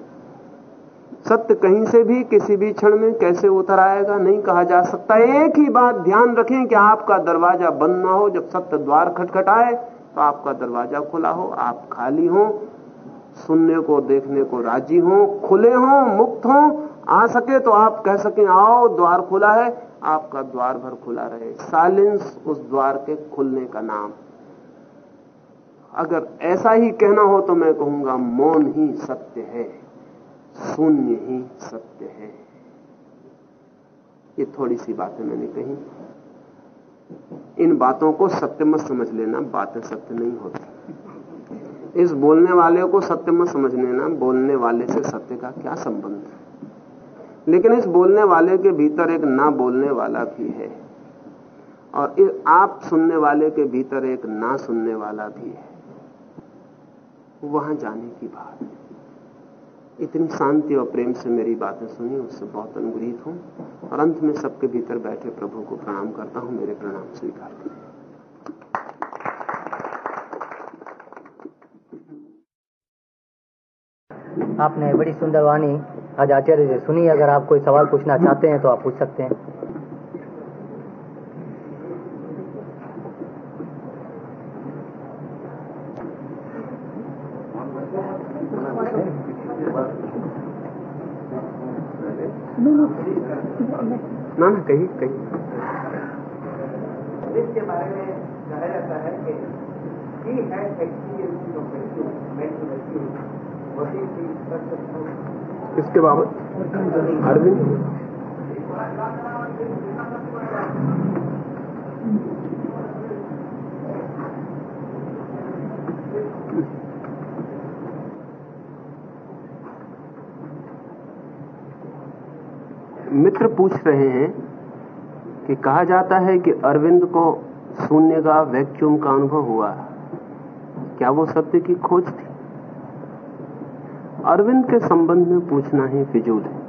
सत्य कहीं से भी, किसी भी क्षण में कैसे उतर आएगा, नहीं कहा जा सकता। एक ही बात ध्यान रखें कि आपका दरवाज़ा बंद ना हो। जब सत्य द्वार खटखटाए तो आपका दरवाज़ा खुला हो। आप खाली हो, सुनने को, देखने को राज़ी हो, खुले हो, मुक्त हो, आ सके तो आप कह सकें, आओ, द्वार खुला है। आपका द्वार भर खुला रहे। साइलेंस उस द्वार के खुलने का नाम। अगर ऐसा ही कहना हो तो मैं कहूँगा, मौन ही सत्य है, शून्य ही सत्य है। ये थोड़ी सी बातें मैंने कही। इन बातों को सत्य मत समझ लेना, बातें सत्य नहीं होती। इस बोलने वाले को सत्य मत समझ लेना, बोलने वाले से सत्य का क्या संबंध है? लेकिन इस बोलने वाले के भीतर एक ना बोलने वाला भी है। और आप सुनने वाले के भीतर एक ना सुनने वाला भी है। वहाँ जाने की बात है। इतनी शांति और प्रेम से मेरी बातें सुनी उससे बहुत अनुग्रहित हूँ। और अंत में सबके भीतर बैठे प्रभु को प्रणाम करता हूँ, मेरे प्रणाम स्वीकार करें। आपने बड़ी सुंदर वाणी आज आचार्य जी सुनिए, अगर आप कोई सवाल पूछना चाहते हैं तो आप पूछ सकते हैं। ना ना कही कही किसके बाबत? अरविंद। मित्र पूछ रहे हैं कि कहा जाता है कि अरविंद को शून्य का वैक्यूम का अनुभव हुआ। क्या वो सत्य की खोज थी? अरविंद के संबंध में पूछना ही फिजूल है।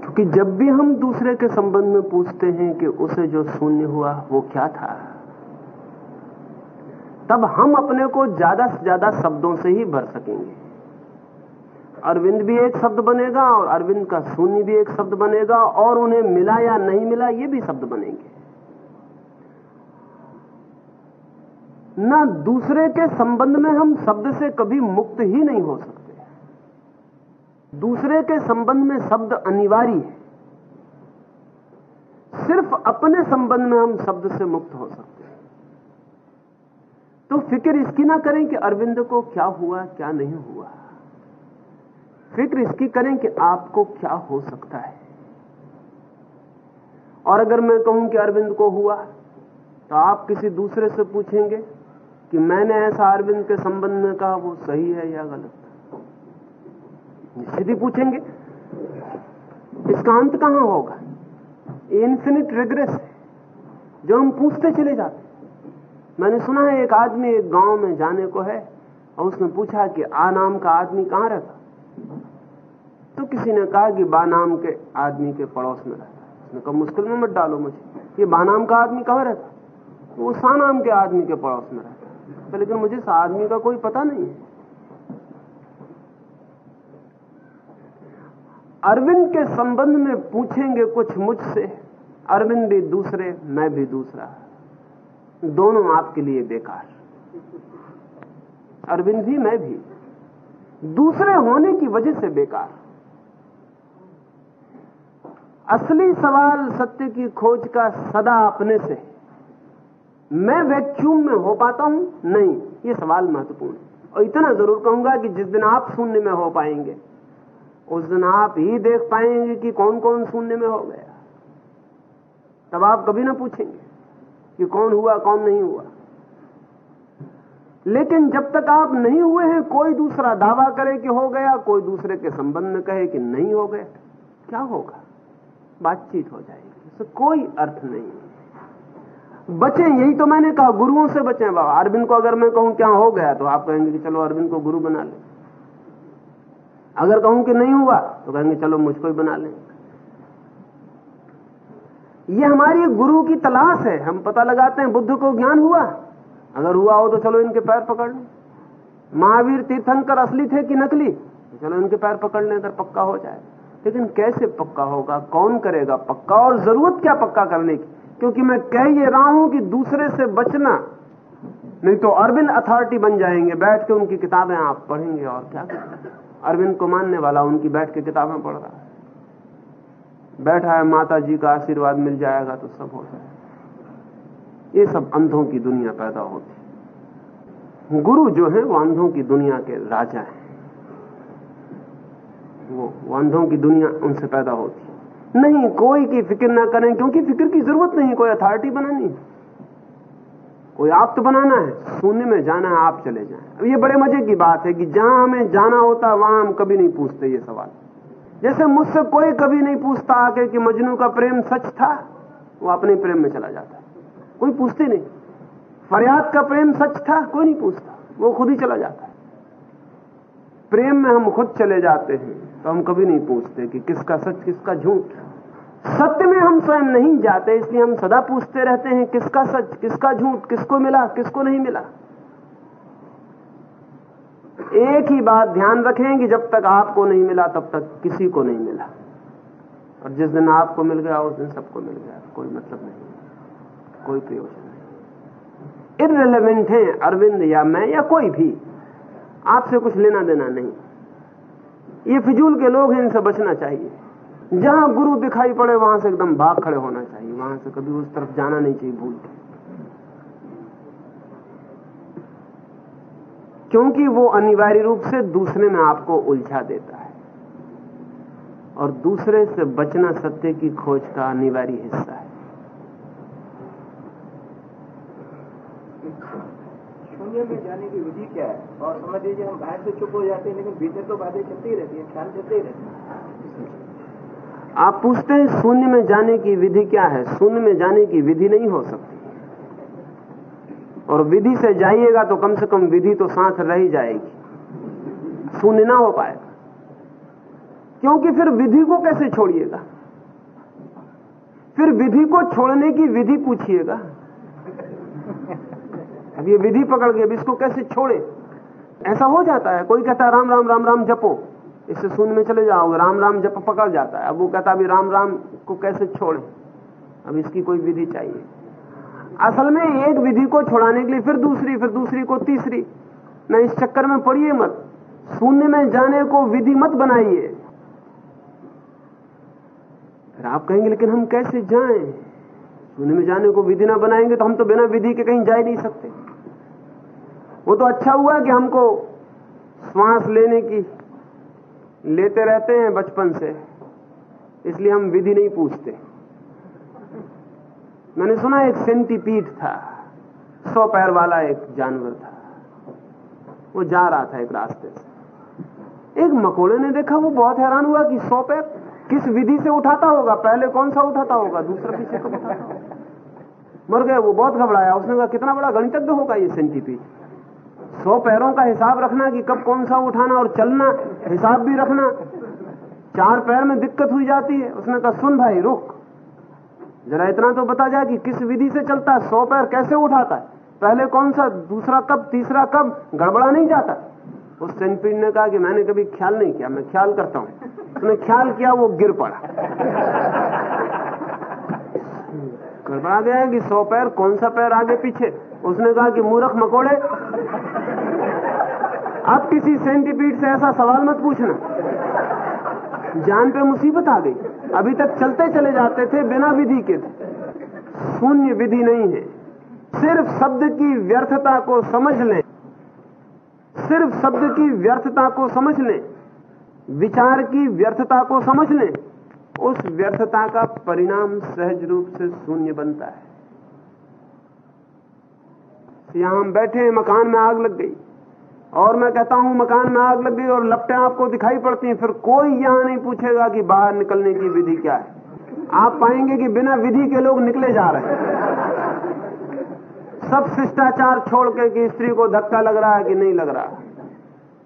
क्योंकि जब भी हम दूसरे के संबंध में पूछते हैं कि उसे जो शून्य हुआ, वो क्या था, तब हम अपने को ज़्यादा से ज़्यादा शब्दों से ही भर सकेंगे। अरविंद भी एक शब्द बनेगा और अरविंद का शून्य भी एक शब्द बनेगा और उन्हें मिला या नहीं मिला, ये भी शब्द बनेंगे। ना दूसरे के संबंध में हम शब्द से कभी मुक्त ही नहीं हो सकते। दूसरे के संबंध में शब्द अनिवार्य है। सिर्फ़ अपने संबंध में हम शब्द से मुक्त हो सकते हैं। तो फ़िक्र इसकी ना करें कि अरविंद को क्या हुआ, क्या नहीं हुआ। फ़िक्र इसकी करें कि आपको क्या हो सकता है। और अगर मैं कहूँ कि अरविंद को हुआ तो आप किसी दूसरे से पूछेंगे कि मैंने ऐसा अरविंद के संबंध में कहा, वो सही है या गलत निश्चित ही पूछेंगे। इसका अंत कहाँ होगा? इन्फिनिट रिग्रेस जो हम पूछते चले जाते मैंने सुना है एक आदमी एक गाँव में जाने को है, और उसने पूछा कि आ नाम का आदमी कहाँ रहता? तो किसी ने कहा कि बा नाम के आदमी के पड़ोस में रहता उसने कहा, मुश्किल में मत डालो मुझे। ये बा नाम का आदमी कहाँ रहता? वो सा नाम के आदमी के पड़ोस में रहता तो लेकिन मुझे सा आदमी का कोई पता नहीं है। अरविंद के संबंध में पूछेंगे कुछ मुझसे, अरविंद भी दूसरे, मैं भी दूसरा। दोनों आपके लिए बेकार। अरविंद भी, मैं भी। दूसरे होने की वजह से बेकार। असली सवाल सत्य की खोज का सदा अपने से मैं वैक्यूम में हो पाता हूँ? नहीं, ये सवाल महत्वपूर्ण है। और इतना ज़रूर कहूँगा कि जिस दिन आप शून्य में हो पाएँगे, उस दिन आप ही देख पाएँगे कि कौन कौन शून्य में हो गया। तब आप कभी ना पूछेंगे कि कौन हुआ, कौन नहीं हुआ। लेकिन जब तक आप नहीं हुए हैं, कोई दूसरा दावा करे कि हो गया, कोई दूसरे के संबंध में कहे कि नहीं हो गया, क्या होगा? बातचीत हो जाएगी। इससे कोई अर्थ नहीं बचे, यही तो मैंने कहा, गुरुओं से बचे। बाबा अरविंद को अगर मैं कहूँ क्या हो गया तो आप कहेंगे कि चलो अरविंद को गुरु बना ले। अगर कहूँ कि नहीं हुआ तो कहेंगे चलो मुझको ही बना लें। ये हमारी गुरु की तलाश है। हम पता लगाते हैं, बुद्ध को ज्ञान हुआ। अगर हुआ हो तो चलो इनके पैर पकड़ लें। महावीर तीर्थंकर असली थे कि नकली? तो चलो इनके पैर पकड़ लें, अगर पक्का हो जाए। लेकिन कैसे पक्का होगा? कौन करेगा पक्का? और ज़रूरत क्या पक्का करने की? क्योंकि मैं कह ये रहा हूँ कि दूसरे से बचना नहीं तो अरविंद अथॉरिटी बन जाएँगे बैठ के उनकी किताबें आप पढ़ेंगे और क्या अरविंद को मानने वाला उनकी बैठ के किताबें पढ़ रहा है। बैठा है माता जी का आशीर्वाद मिल जाएगा तो सब हो जाएगा। ये सब अंधों की दुनिया पैदा होती गुरु जो है वो अंधों की दुनिया के राजा हैं। वो, वो अंधों की दुनिया उनसे पैदा होती नहीं, कोई की फ़िक्र ना करें, क्योंकि फ़िक्र की ज़रूरत नहीं, कोई अथॉरिटी बनानी कोई आप तो बनाना है शून्य में जाना है, आप चले जाएँ। अब ये बड़े मज़े की बात है कि जहाँ हमें जाना होता है वहाँ हम कभी नहीं पूछते ये सवाल। जैसे मुझसे कोई कभी नहीं पूछता आके कि मजनू का प्रेम सच था, वो अपने प्रेम में चला जाता कोई पूछते नहीं। फरियाद का प्रेम सच था, कोई नहीं पूछता। वो खुद ही चला जाता प्रेम में हम खुद चले जाते हैं। तो हम कभी नहीं पूछते कि किसका सच, किसका झूठ। सत्य में हम स्वयं नहीं जाते, इसलिए हम सदा पूछते रहते हैं, किसका सच, किसका झूठ, किसको मिला, किसको नहीं मिला। एक ही बात ध्यान रखें कि जब तक आपको नहीं मिला, तब तक किसी को नहीं मिला। और जिस दिन आपको मिल गया, उस दिन सबको मिल गया। कोई मतलब नहीं। कोई प्रयोजन नहीं। इरेलीवेंट है, अरविंद या मैं या कोई भी, आपसे कुछ लेना देना नहीं। ये फिजूल के लोग हैं, इनसे बचना चाहिए। जहाँ गुरु दिखाई पड़े, वहाँ से एकदम भाग खड़े होना चाहिए। वहाँ से कभी उस तरफ़ जाना नहीं चाहिए भूल क्योंकि वो अनिवार्य रूप से दूसरे में आपको उलझा देता है। और दूसरे से बचना सत्य की खोज का अनिवार्य हिस्सा है शून्य में जाने की विधि क्या है? और समझ लीजिए हम बाहर से चुप हो जाते हैं, लेकिन भीतर तो बातें चलती ही रहती है, ख्याल चलते ही रहते हैं। आप पूछते हैं, शून्य में जाने की विधि क्या है? शून्य में जाने की विधि नहीं हो सकती। और विधि से जाइएगा तो कम से कम विधि तो साथ रह ही जाएगी। शून्य ना हो पाएगा क्योंकि फिर विधि को कैसे छोड़िएगा? फिर विधि को छोड़ने की विधि पूछिएगा। अब ये विधि पकड़ गई अब इसको कैसे छोड़े? ऐसा हो जाता है। कोई कहता है, राम राम राम राम, जपो। इससे शून्य में चले जाओगे, राम राम, जप पकड़ जाता है। अब वो कहता अभी राम राम को कैसे छोड़े? अब इसकी कोई विधि चाहिए। असल में एक विधि को छोड़ाने के लिए फिर दूसरी फिर दूसरी को तीसरी। न इस चक्कर में पड़िए मत। शून्य में जाने को विधि मत बनाइए। फिर आप कहेंगे, लेकिन हम कैसे जाएँ? शून्य में जाने को विधि ना बनाएँगे तो हम तो बिना विधि के कहीं जा ही नहीं सकते। वो तो अच्छा हुआ कि हमको श्वास लेने की, लेते रहते हैं बचपन से, इसलिए हम विधि नहीं पूछते। मैंने सुना एक सेंटीपीड था, सौ पैर वाला एक जानवर था, वो जा रहा था एक रास्ते से। एक मकोड़े ने देखा, वो बहुत हैरान हुआ कि सौ पैर किस विधि से उठाता होगा? पहले कौन सा उठाता होगा? दूसरा पीछे कब उठाता होगा? मर गया, वो बहुत घबराया। उसने कहा, कितना बड़ा गणितज्ञ होगा ये सेंटीपीड सौ पैरों का हिसाब रखना कि कब कौन सा उठाना और चलना, हिसाब भी रखना। चार पैर में दिक्कत हुई जाती है। उसने कहा, सुन भाई, रुक। जरा इतना तो बता जाए कि किस विधि से चलता है, सौ पैर कैसे उठाता है? पहले कौन सा, दूसरा कब, तीसरा कब, गड़बड़ा नहीं जाता? उस सेंटपीड ने कहा कि मैंने कभी ख्याल नहीं किया, मैं ख्याल करता हूँ। उसने ख्याल किया, वो गिर पड़ा। गड़बड़ा गया कि सौ पैर, कौन सा पैर आगे पीछे? उसने कहा कि मूर्ख मकोड़े, अब किसी सेंटीपीड से ऐसा सवाल मत पूछना। जान पे मुसीबत आ गई। अभी तक चलते चले जाते थे, बिना विधि के। शून्य विधि नहीं है। सिर्फ़ शब्द की व्यर्थता को समझ लें। सिर्फ़ शब्द की व्यर्थता को समझ लें। विचार की व्यर्थता को समझ लें। उस व्यर्थता का परिणाम सहज रूप से शून्य बनता है। यहाँ हम बैठे हैं, मकान में आग लग गई। और मैं कहता हूँ, मकान में आग लग गई और लपटें आपको दिखाई पड़ती हैं। फिर कोई यहाँ नहीं पूछेगा कि बाहर निकलने की विधि क्या है। आप पाएँगे कि बिना विधि के लोग निकले जा रहे हैं। सब शिष्टाचार छोड़ के कि स्त्री को धक्का लग रहा है कि नहीं लग रहा।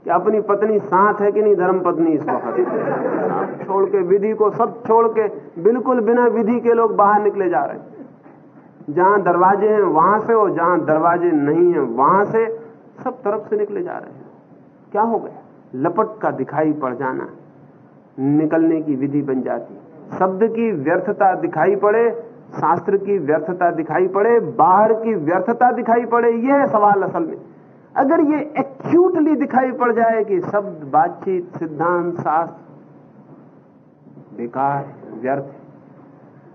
कि अपनी पत्नी साथ है कि नहीं, धर्म पत्नी इस वक्त। छोड़ के, विधि को सब छोड़ के, बिल्कुल बिना विधि के लोग बाहर निकले जा रहे हैं। जहाँ दरवाजे हैं, वहाँ से और जहाँ दरवाजे नहीं है, वहाँ से सब तरफ़ से निकले जा रहे हैं। क्या हो गया? लपट का दिखाई पड़ जाना, निकलने की विधि बन जाती। शब्द की व्यर्थता दिखाई पड़े, शास्त्र की व्यर्थता दिखाई पड़े, बाहर की व्यर्थता दिखाई पड़े यह है सवाल असल में। अगर ये एक्यूटली दिखाई पड़ जाए कि शब्द, बातचीत, सिद्धांत, शास्त्र, बेकार, व्यर्थ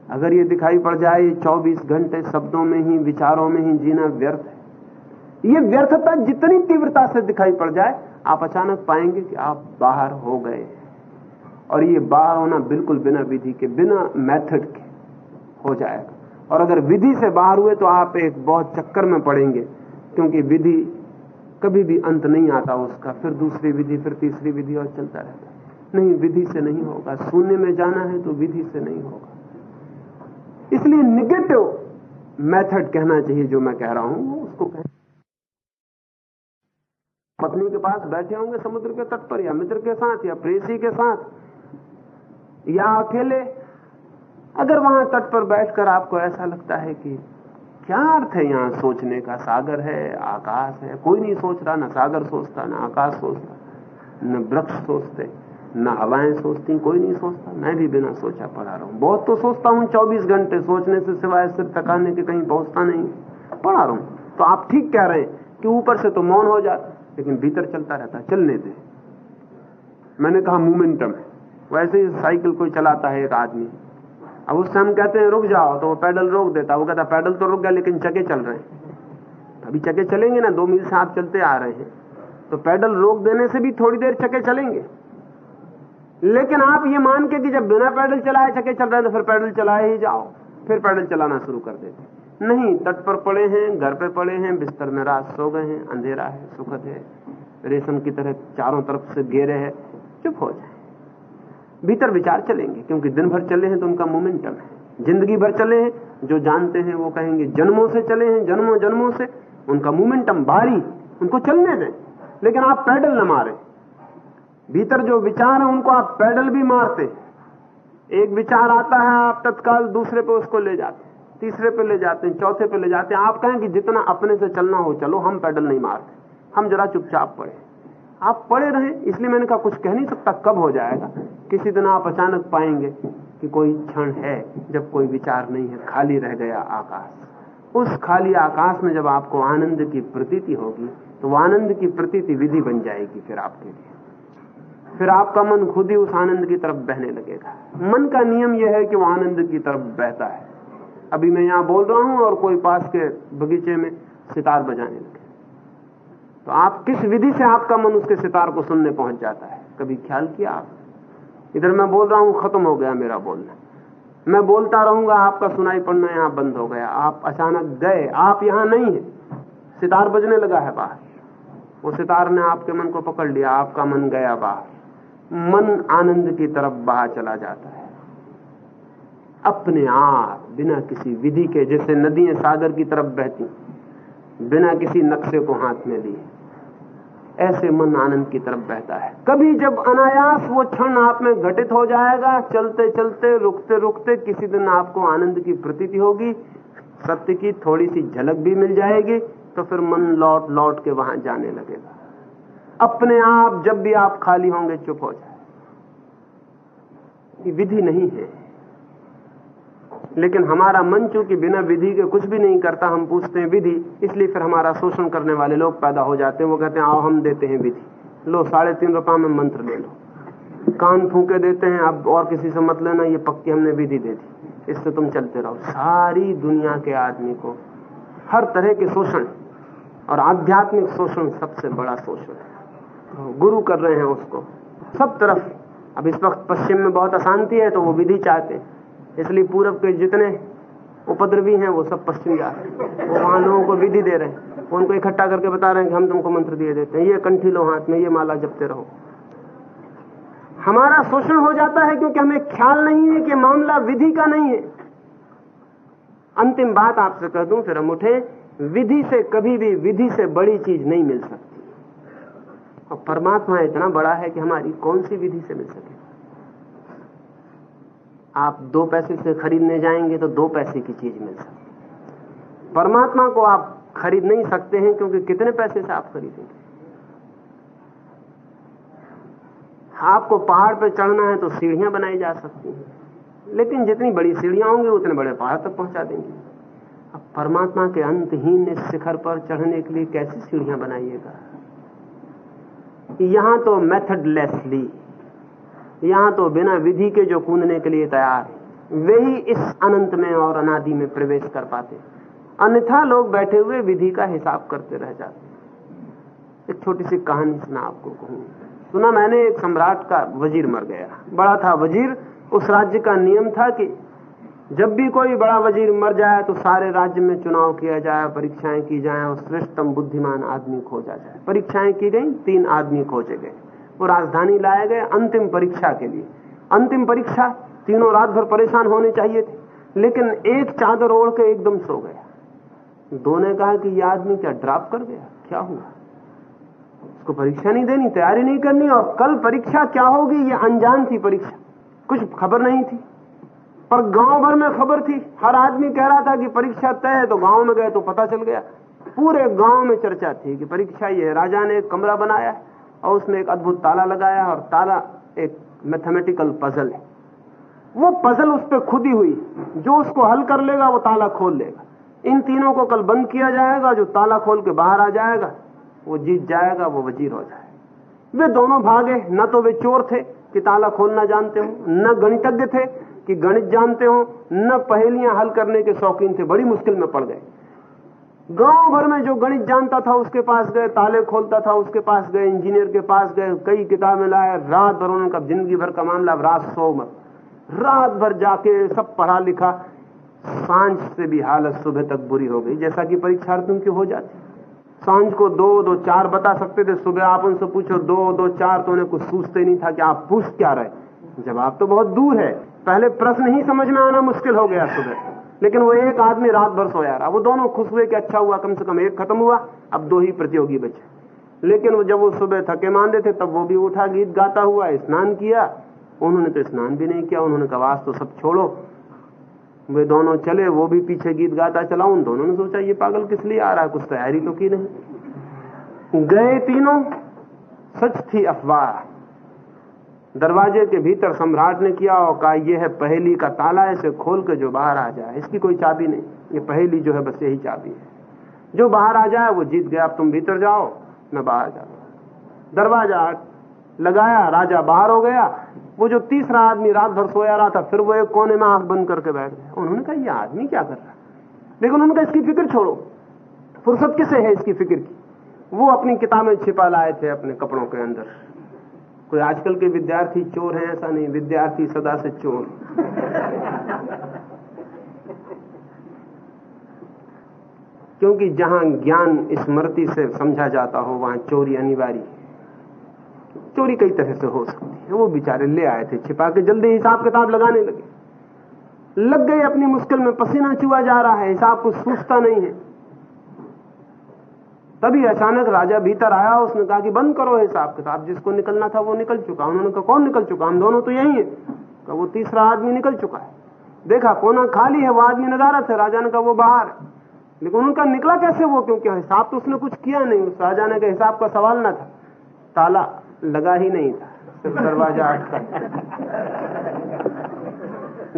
अगर ये दिखाई पड़ जाए, ये 24 घंटे शब्दों में ही, विचारों में ही जीना व्यर्थ है। ये व्यर्थता जितनी तीव्रता से दिखाई पड़ जाए, आप अचानक पाएँगे कि आप बाहर हो गए और ये बाहर होना बिल्कुल बिना विधि के, बिना मेथड के हो जाएगा। और अगर विधि से बाहर हुए तो आप एक बहुत चक्कर में पड़ेंगे, क्योंकि विधि कभी भी अंत नहीं आता उसका। फिर दूसरी विधि, फिर तीसरी विधि और चलता रहता नहीं, विधि से नहीं होगा। शून्य में जाना है तो विधि से नहीं होगा। इसलिए निगेटिव मेथड कहना चाहिए जो मैं कह रहा हूँ उसको कह। पत्नी के पास बैठे होंगे समुद्र के तट पर, या मित्र के साथ, या प्रेसी के साथ, या अकेले। अगर वहाँ तट पर बैठकर आपको ऐसा लगता है कि क्या अर्थ है यहाँ सोचने का? सागर है, आकाश है, कोई नहीं सोच रहा, ना सागर सोचता, ना आकाश सोचता, न वृक्ष सोचते। न हवाएँ सोचती, कोई नहीं सोचता। मैं भी बिना सोचा पढ़ा रहा। हूँ बहुत तो सोचता हूँ 24 घंटे सोचने से सिवाय सिर थकाने के कहीं पहुँचता नहीं पढ़ा रहा। हूँ तो आप ठीक कह रहे हैं कि ऊपर से तो मौन हो जाता, लेकिन भीतर चलता रहता चलने दे। मैंने कहा मोमेंटम है। वैसे ही साइकिल कोई चलाता है एक आदमी। अब उससे हम कहते हैं, रुक जाओ। तो वो पैडल रोक देता वो कहता पैडल तो रुक गया, लेकिन चके चल रहे हैं। अभी चके चलेंगे ना, दो मील से आप चलते आ रहे हैं। तो पैडल रोक देने से भी थोड़ी देर चके चलेंगे। लेकिन आप ये मान के कि जब बिना पैडल चलाए चके चल रहे तो फिर पैडल चलाए ही जाओ, फिर पैडल चलाना शुरू कर देते नहीं, तट पर पड़े हैं, घर पे पड़े हैं, बिस्तर में रात सो गए हैं, अंधेरा है, सुखद है। रेशम की तरह चारों तरफ़ से घेरे है, चुप हो जाए। भीतर विचार चलेंगे, क्योंकि दिन भर चले हैं तो उनका मोमेंटम है। ज़िंदगी भर चले हैं, जो जानते हैं वो कहेंगे, जन्मों से चले हैं, जन्मों जन्मों से। उनका मोमेंटम भारी उनको चलने दें। लेकिन आप पैडल न मारे। भीतर जो विचार है, उनको आप पैडल भी मारते। एक विचार आता है, आप तत्काल दूसरे पे उसको ले जाते तीसरे पे ले जाते हैं, चौथे पे ले जाते हैं। आप कहें कि जितना अपने से चलना हो, चलो, हम पैडल नहीं मारते। हम जरा चुपचाप पड़े। आप पड़े रहे, इसलिए मैंने कहा, कुछ कह नहीं सकता, कब हो जाएगा? किसी दिन आप अचानक पाएँगे कि कोई क्षण है, जब कोई विचार नहीं है, खाली रह गया आकाश। उस खाली आकाश में जब आपको आनंद की प्रतीति होगी तो आनंद की प्रतीति विधि बन जाएगी फिर आपके लिए। फिर आपका मन खुद ही उस आनंद की तरफ़ बहने लगेगा। मन का नियम यह है कि वो आनंद की तरफ़ बहता है। अभी मैं यहाँ बोल रहा हूँ और कोई पास के बगीचे में सितार बजाने लगे। तो आप किस विधि से आपका मन उसके सितार को सुनने पहुँच जाता है? कभी ख्याल किया आप? इधर मैं बोल रहा हूँ, खत्म हो गया मेरा बोलना। मैं बोलता रहूँगा, आपका सुनाई पड़ना यहाँ बंद हो गया। आप अचानक गए, आप यहाँ नहीं है। सितार बजने लगा है बाहर। वो सितार ने आपके मन को पकड़ लिया, आपका मन गया बाहर। मन आनंद की तरफ़ बाहर चला जाता है। अपने आप, बिना किसी विधि के, जैसे नदियाँ सागर की तरफ़ बहती, बिना किसी नक्शे को हाथ में लिए, ऐसे मन आनंद की तरफ़ बहता है। कभी जब अनायास वो क्षण आप में घटित हो जाएगा चलते चलते रुकते रुकते किसी दिन आपको आनंद की प्रतीति होगी, सत्य की थोड़ी सी झलक भी मिल जाएगी तो फिर मन लौट लौट के वहाँ जाने लगेगा। अपने आप जब भी आप खाली होंगे, चुप हो जाए। विधि नहीं है। लेकिन हमारा मन चूँकि बिना विधि के कुछ भी नहीं करता, हम पूछते हैं विधि, इसलिए फिर हमारा शोषण करने वाले लोग पैदा हो जाते हैं। वो कहते हैं, आओ, हम देते हैं विधि। लो, साढ़े तीन रुपया में मंत्र ले लो। कान फूके देते हैं, अब और किसी से मत लेना, ये पक्की हमने विधि दे दी। इससे तुम चलते रहो। सारी दुनिया के आदमी को हर तरह के शोषण और आध्यात्मिक शोषण सबसे बड़ा शोषण है। गुरु कर रहे हैं उसको। सब तरफ़। अब इस वक्त पश्चिम में बहुत अशांति है तो वो विधि चाहते। इसलिए पूरब के जितने उपद्रवी हैं, वो सब पश्चिम जा रहे वो वहाँ लोगों को विधि दे रहे हैं। उनको इकट्ठा करके बता रहे हैं कि हम तुमको मंत्र दिए देते हैं। ये कंठी लो हाथ में, ये माला जपते रहो। हमारा शोषण हो जाता है क्योंकि हमें ख्याल नहीं है कि मामला विधि का नहीं है। अंतिम बात आपसे कह दूँ, फिर हम उठे। विधि से कभी भी, विधि से बड़ी चीज़ नहीं मिल सकती। और परमात्मा इतना बड़ा है कि हमारी कौन सी विधि से मिल सके? आप दो पैसे से खरीदने जाएँगे तो दो पैसे की चीज़ मिल सकती परमात्मा को आप खरीद नहीं सकते हैं क्योंकि कितने पैसे से आप खरीदेंगे? आपको पहाड़ पर चढ़ना है तो सीढ़ियाँ बनाई जा सकती हैं। लेकिन जितनी बड़ी सीढ़ियाँ होंगी, उतने बड़े पहाड़ तक पहुँचा देंगे। अब परमात्मा के अंतहीन शिखर पर चढ़ने के लिए कैसी सीढ़ियाँ बनाइएगा? यहाँ तो मेथडलेसली यहाँ तो बिना विधि के जो कूदने के लिए तैयार है, वे ही इस अनंत में और अनादि में प्रवेश कर पाते अन्यथा लोग बैठे हुए विधि का हिसाब करते रह जाते एक छोटी सी कहानी सुना आपको कहूँ। सुना मैंने एक सम्राट का वज़ीर मर गया। बड़ा था वज़ीर, उस राज्य का नियम था कि जब भी कोई बड़ा वज़ीर मर जाए तो सारे राज्य में चुनाव किया जाए, परीक्षाएँ की जाए और श्रेष्ठतम बुद्धिमान आदमी खोजा जाए। परीक्षाएँ की गई, तीन आदमी खोजे गए। वो राजधानी लाए गए अंतिम परीक्षा के लिए। अंतिम परीक्षा, तीनों रात भर परेशान होने चाहिए थे, लेकिन एक चादर ओढ़ के एकदम सो गया। दो ने कहा कि यह आदमी क्या ड्रॉप कर गया? क्या हुआ? उसको परीक्षा नहीं देनी, तैयारी नहीं करनी, और कल परीक्षा क्या होगी? ये अनजान थी परीक्षा। कुछ खबर नहीं थी। पर गाँव भर में खबर थी। हर आदमी कह रहा था कि परीक्षा तय है तो गाँव में गए तो पता चल गया। पूरे गाँव में चर्चा थी कि परीक्षा ये राजा ने एक कमरा बनाया और उसमें एक अद्भुत ताला लगाया और ताला एक मैथमेटिकल पजल है। वो पजल उस पर खुदी हुई। जो उसको हल कर लेगा, वो ताला खोल लेगा। इन तीनों को कल बंद किया जाएगा। जो ताला खोल के बाहर आ जाएगा, वो जीत जाएगा, वो वज़ीर हो जाएगा। वे दोनों भागे। न तो वे चोर थे कि ताला खोलना जानते हो, न गणितज्ञ थे। कि गणित जानते हो, न पहेलियाँ हल करने के शौकीन थे, बड़ी मुश्किल में पड़ गए। गाँव भर में जो गणित जानता था, उसके पास गए, ताले खोलता था, उसके पास गए, इंजीनियर के पास गए, कई किताबें लाए, रात भर उनका ज़िंदगी भर का मामला, रात सो मत। रात भर जाके सब पढ़ा लिखा, साँझ से भी हालत सुबह तक बुरी हो गई, जैसा कि परीक्षार्थियों की हो जाती। साँझ को दो दो, चार बता सकते थे, सुबह आप उनसे पूछो, दो दो, चार तो उन्हें कुछ सूझते नहीं था कि आप पूछ क्या रहे जवाब तो बहुत दूर है। पहले प्रश्न ही समझ में आना मुश्किल हो गया सुबह। लेकिन वो एक आदमी रात भर सोया रहा। वो दोनों खुश हुए कि अच्छा हुआ, कम से कम एक खत्म हुआ, अब दो ही प्रतियोगी बचे। लेकिन वो जब वो सुबह थके मानते थे, तब वो भी उठा, गीत गाता हुआ, स्नान किया। उन्होंने तो स्नान भी नहीं किया, उन्होंने कहा वास तो सब छोड़ो। वे दोनों चले, वो भी पीछे गीत गाता चला। उन दोनों ने सोचा, ये पागल किस लिए आ रहा है? कुछ तैयारी तो की नहीं। गए तीनों। सच थी अफवाह। दरवाजे के भीतर सम्राट ने किया और कहा, यह है पहेली का ताला, इसे खोल के जो बाहर आ जाए। इसकी कोई चाबी नहीं। ये पहेली जो है, बस यही चाबी है। जो बाहर आ जाए, वो जीत गया। अब तुम भीतर जाओ, मैं बाहर जाता दरवाज़ा लगाया, राजा बाहर हो गया। वो जो तीसरा आदमी रात भर सोया रहा था, फिर वो एक कोने में आँख बंद करके बैठ गया। उन्होंने कहा, यह आदमी क्या कर रहा है? लेकिन उन्होंने कहा, इसकी फ़िक्र छोड़ो। फुर्सत किसे है इसकी फ़िक्र की? वो अपनी किताबें छिपा लाए थे अपने कपड़ों के अंदर। कोई आजकल के विद्यार्थी चोर हैं, ऐसा नहीं, विद्यार्थी सदा से चोर। क्योंकि जहाँ ज्ञान स्मृति से समझा जाता हो, वहाँ चोरी अनिवार्य है। चोरी कई तरह से हो सकती है। वो बेचारे ले आए थे, छिपा के जल्दी हिसाब किताब लगाने लगे। लग गए अपनी मुश्किल में पसीना चुआ जा रहा है, हिसाब कुछ सूझता नहीं है। तभी अचानक राजा भीतर आया, उसने कहा कि बंद करो हिसाब किताब, जिसको निकलना था वो निकल चुका उन्होंने कहा, कौन निकल चुका हम दोनों तो यही है। कहा, वो तीसरा आदमी निकल चुका है। देखा, कोना खाली है, वो आदमी नदारत है, राजा ने कहा, वो बाहर लेकिन उनका निकला कैसे वो? क्योंकि हिसाब तो उसने कुछ किया नहीं। उस राजा ने कहा, हिसाब का सवाल ना था। ताला लगा ही नहीं था, सिर्फ़ दरवाज़ा अटका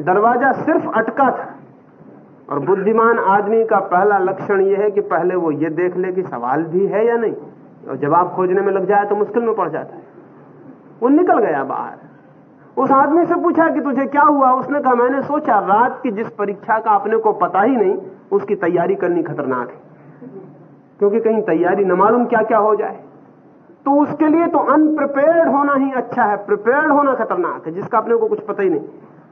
दरवाज़ा सिर्फ़ अटका था। और बुद्धिमान आदमी का पहला लक्षण यह है कि पहले वो ये देख ले कि सवाल भी है या नहीं। और जवाब खोजने में लग जाए तो मुश्किल में पड़ जाता है। वो निकल गया बाहर। उस आदमी से पूछा कि तुझे क्या हुआ? उसने कहा, मैंने सोचा रात की जिस परीक्षा का अपने को पता ही नहीं, उसकी तैयारी करनी खतरनाक है। क्योंकि कहीं तैयारी न मालूम क्या क्या हो जाए। तो उसके लिए तो अनप्रिपेयर्ड होना ही अच्छा है। प्रिपेयर्ड होना खतरनाक है, जिसका अपने को कुछ पता ही नहीं।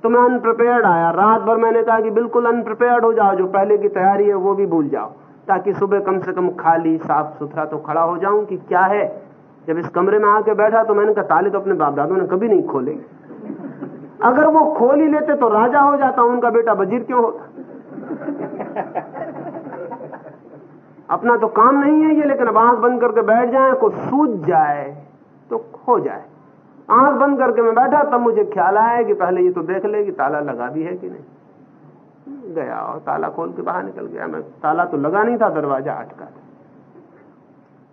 तो मैं अनप्रिपेयर्ड आया। रात भर मैंने कहा कि बिल्कुल अनप्रिपेयर्ड हो जाओ, जो पहले की तैयारी है वो भी भूल जाओ। ताकि सुबह कम से कम खाली, साफ़ सुथरा तो खड़ा हो जाऊँ कि क्या है। जब इस कमरे में आके बैठा तो मैंने कहा, ताले तो अपने बाप दादों ने कभी नहीं खोले। अगर वो खोल ही लेते तो राजा हो जाता, उनका बेटा वज़ीर क्यों होता? अपना तो काम नहीं है ये, लेकिन आँख बंद करके बैठ जाए को सूझ जाए तो खो जाए। आँख बंद करके मैं बैठा, तब मुझे ख्याल आया कि पहले ये तो देख ले कि ताला लगा भी है कि नहीं। गया और ताला खोल के बाहर निकल गया। मैं ताला तो लगा नहीं था, दरवाज़ा अटका था।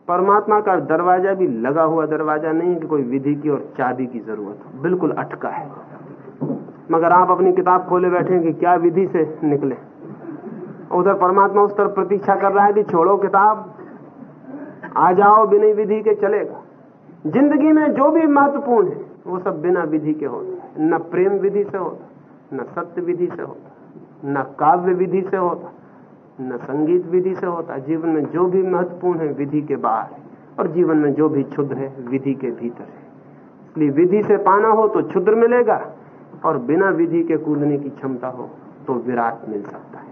परमात्मा का दरवाज़ा भी लगा हुआ दरवाज़ा नहीं कि कोई विधि की और चाबी की ज़रूरत हो। बिल्कुल अटका है। मगर आप अपनी किताब खोले बैठे कि क्या विधि से निकले। उधर परमात्मा उस तरफ़ प्रतीक्षा कर रहा है कि छोड़ो किताब, आ जाओ, बिना विधि के चलेगा। ज़िंदगी में जो भी महत्वपूर्ण है, वो सब बिना विधि के होता है। न प्रेम विधि से होता, न सत्य विधि से होता, न काव्य विधि से होता, न संगीत विधि से होता। जीवन में जो भी महत्वपूर्ण है, विधि के बाहर है। और जीवन में जो भी क्षुद्र है, विधि के भीतर है। इसलिए विधि से पाना हो तो क्षुद्र मिलेगा, और बिना विधि के कूदने की क्षमता हो तो विराट मिल सकता है।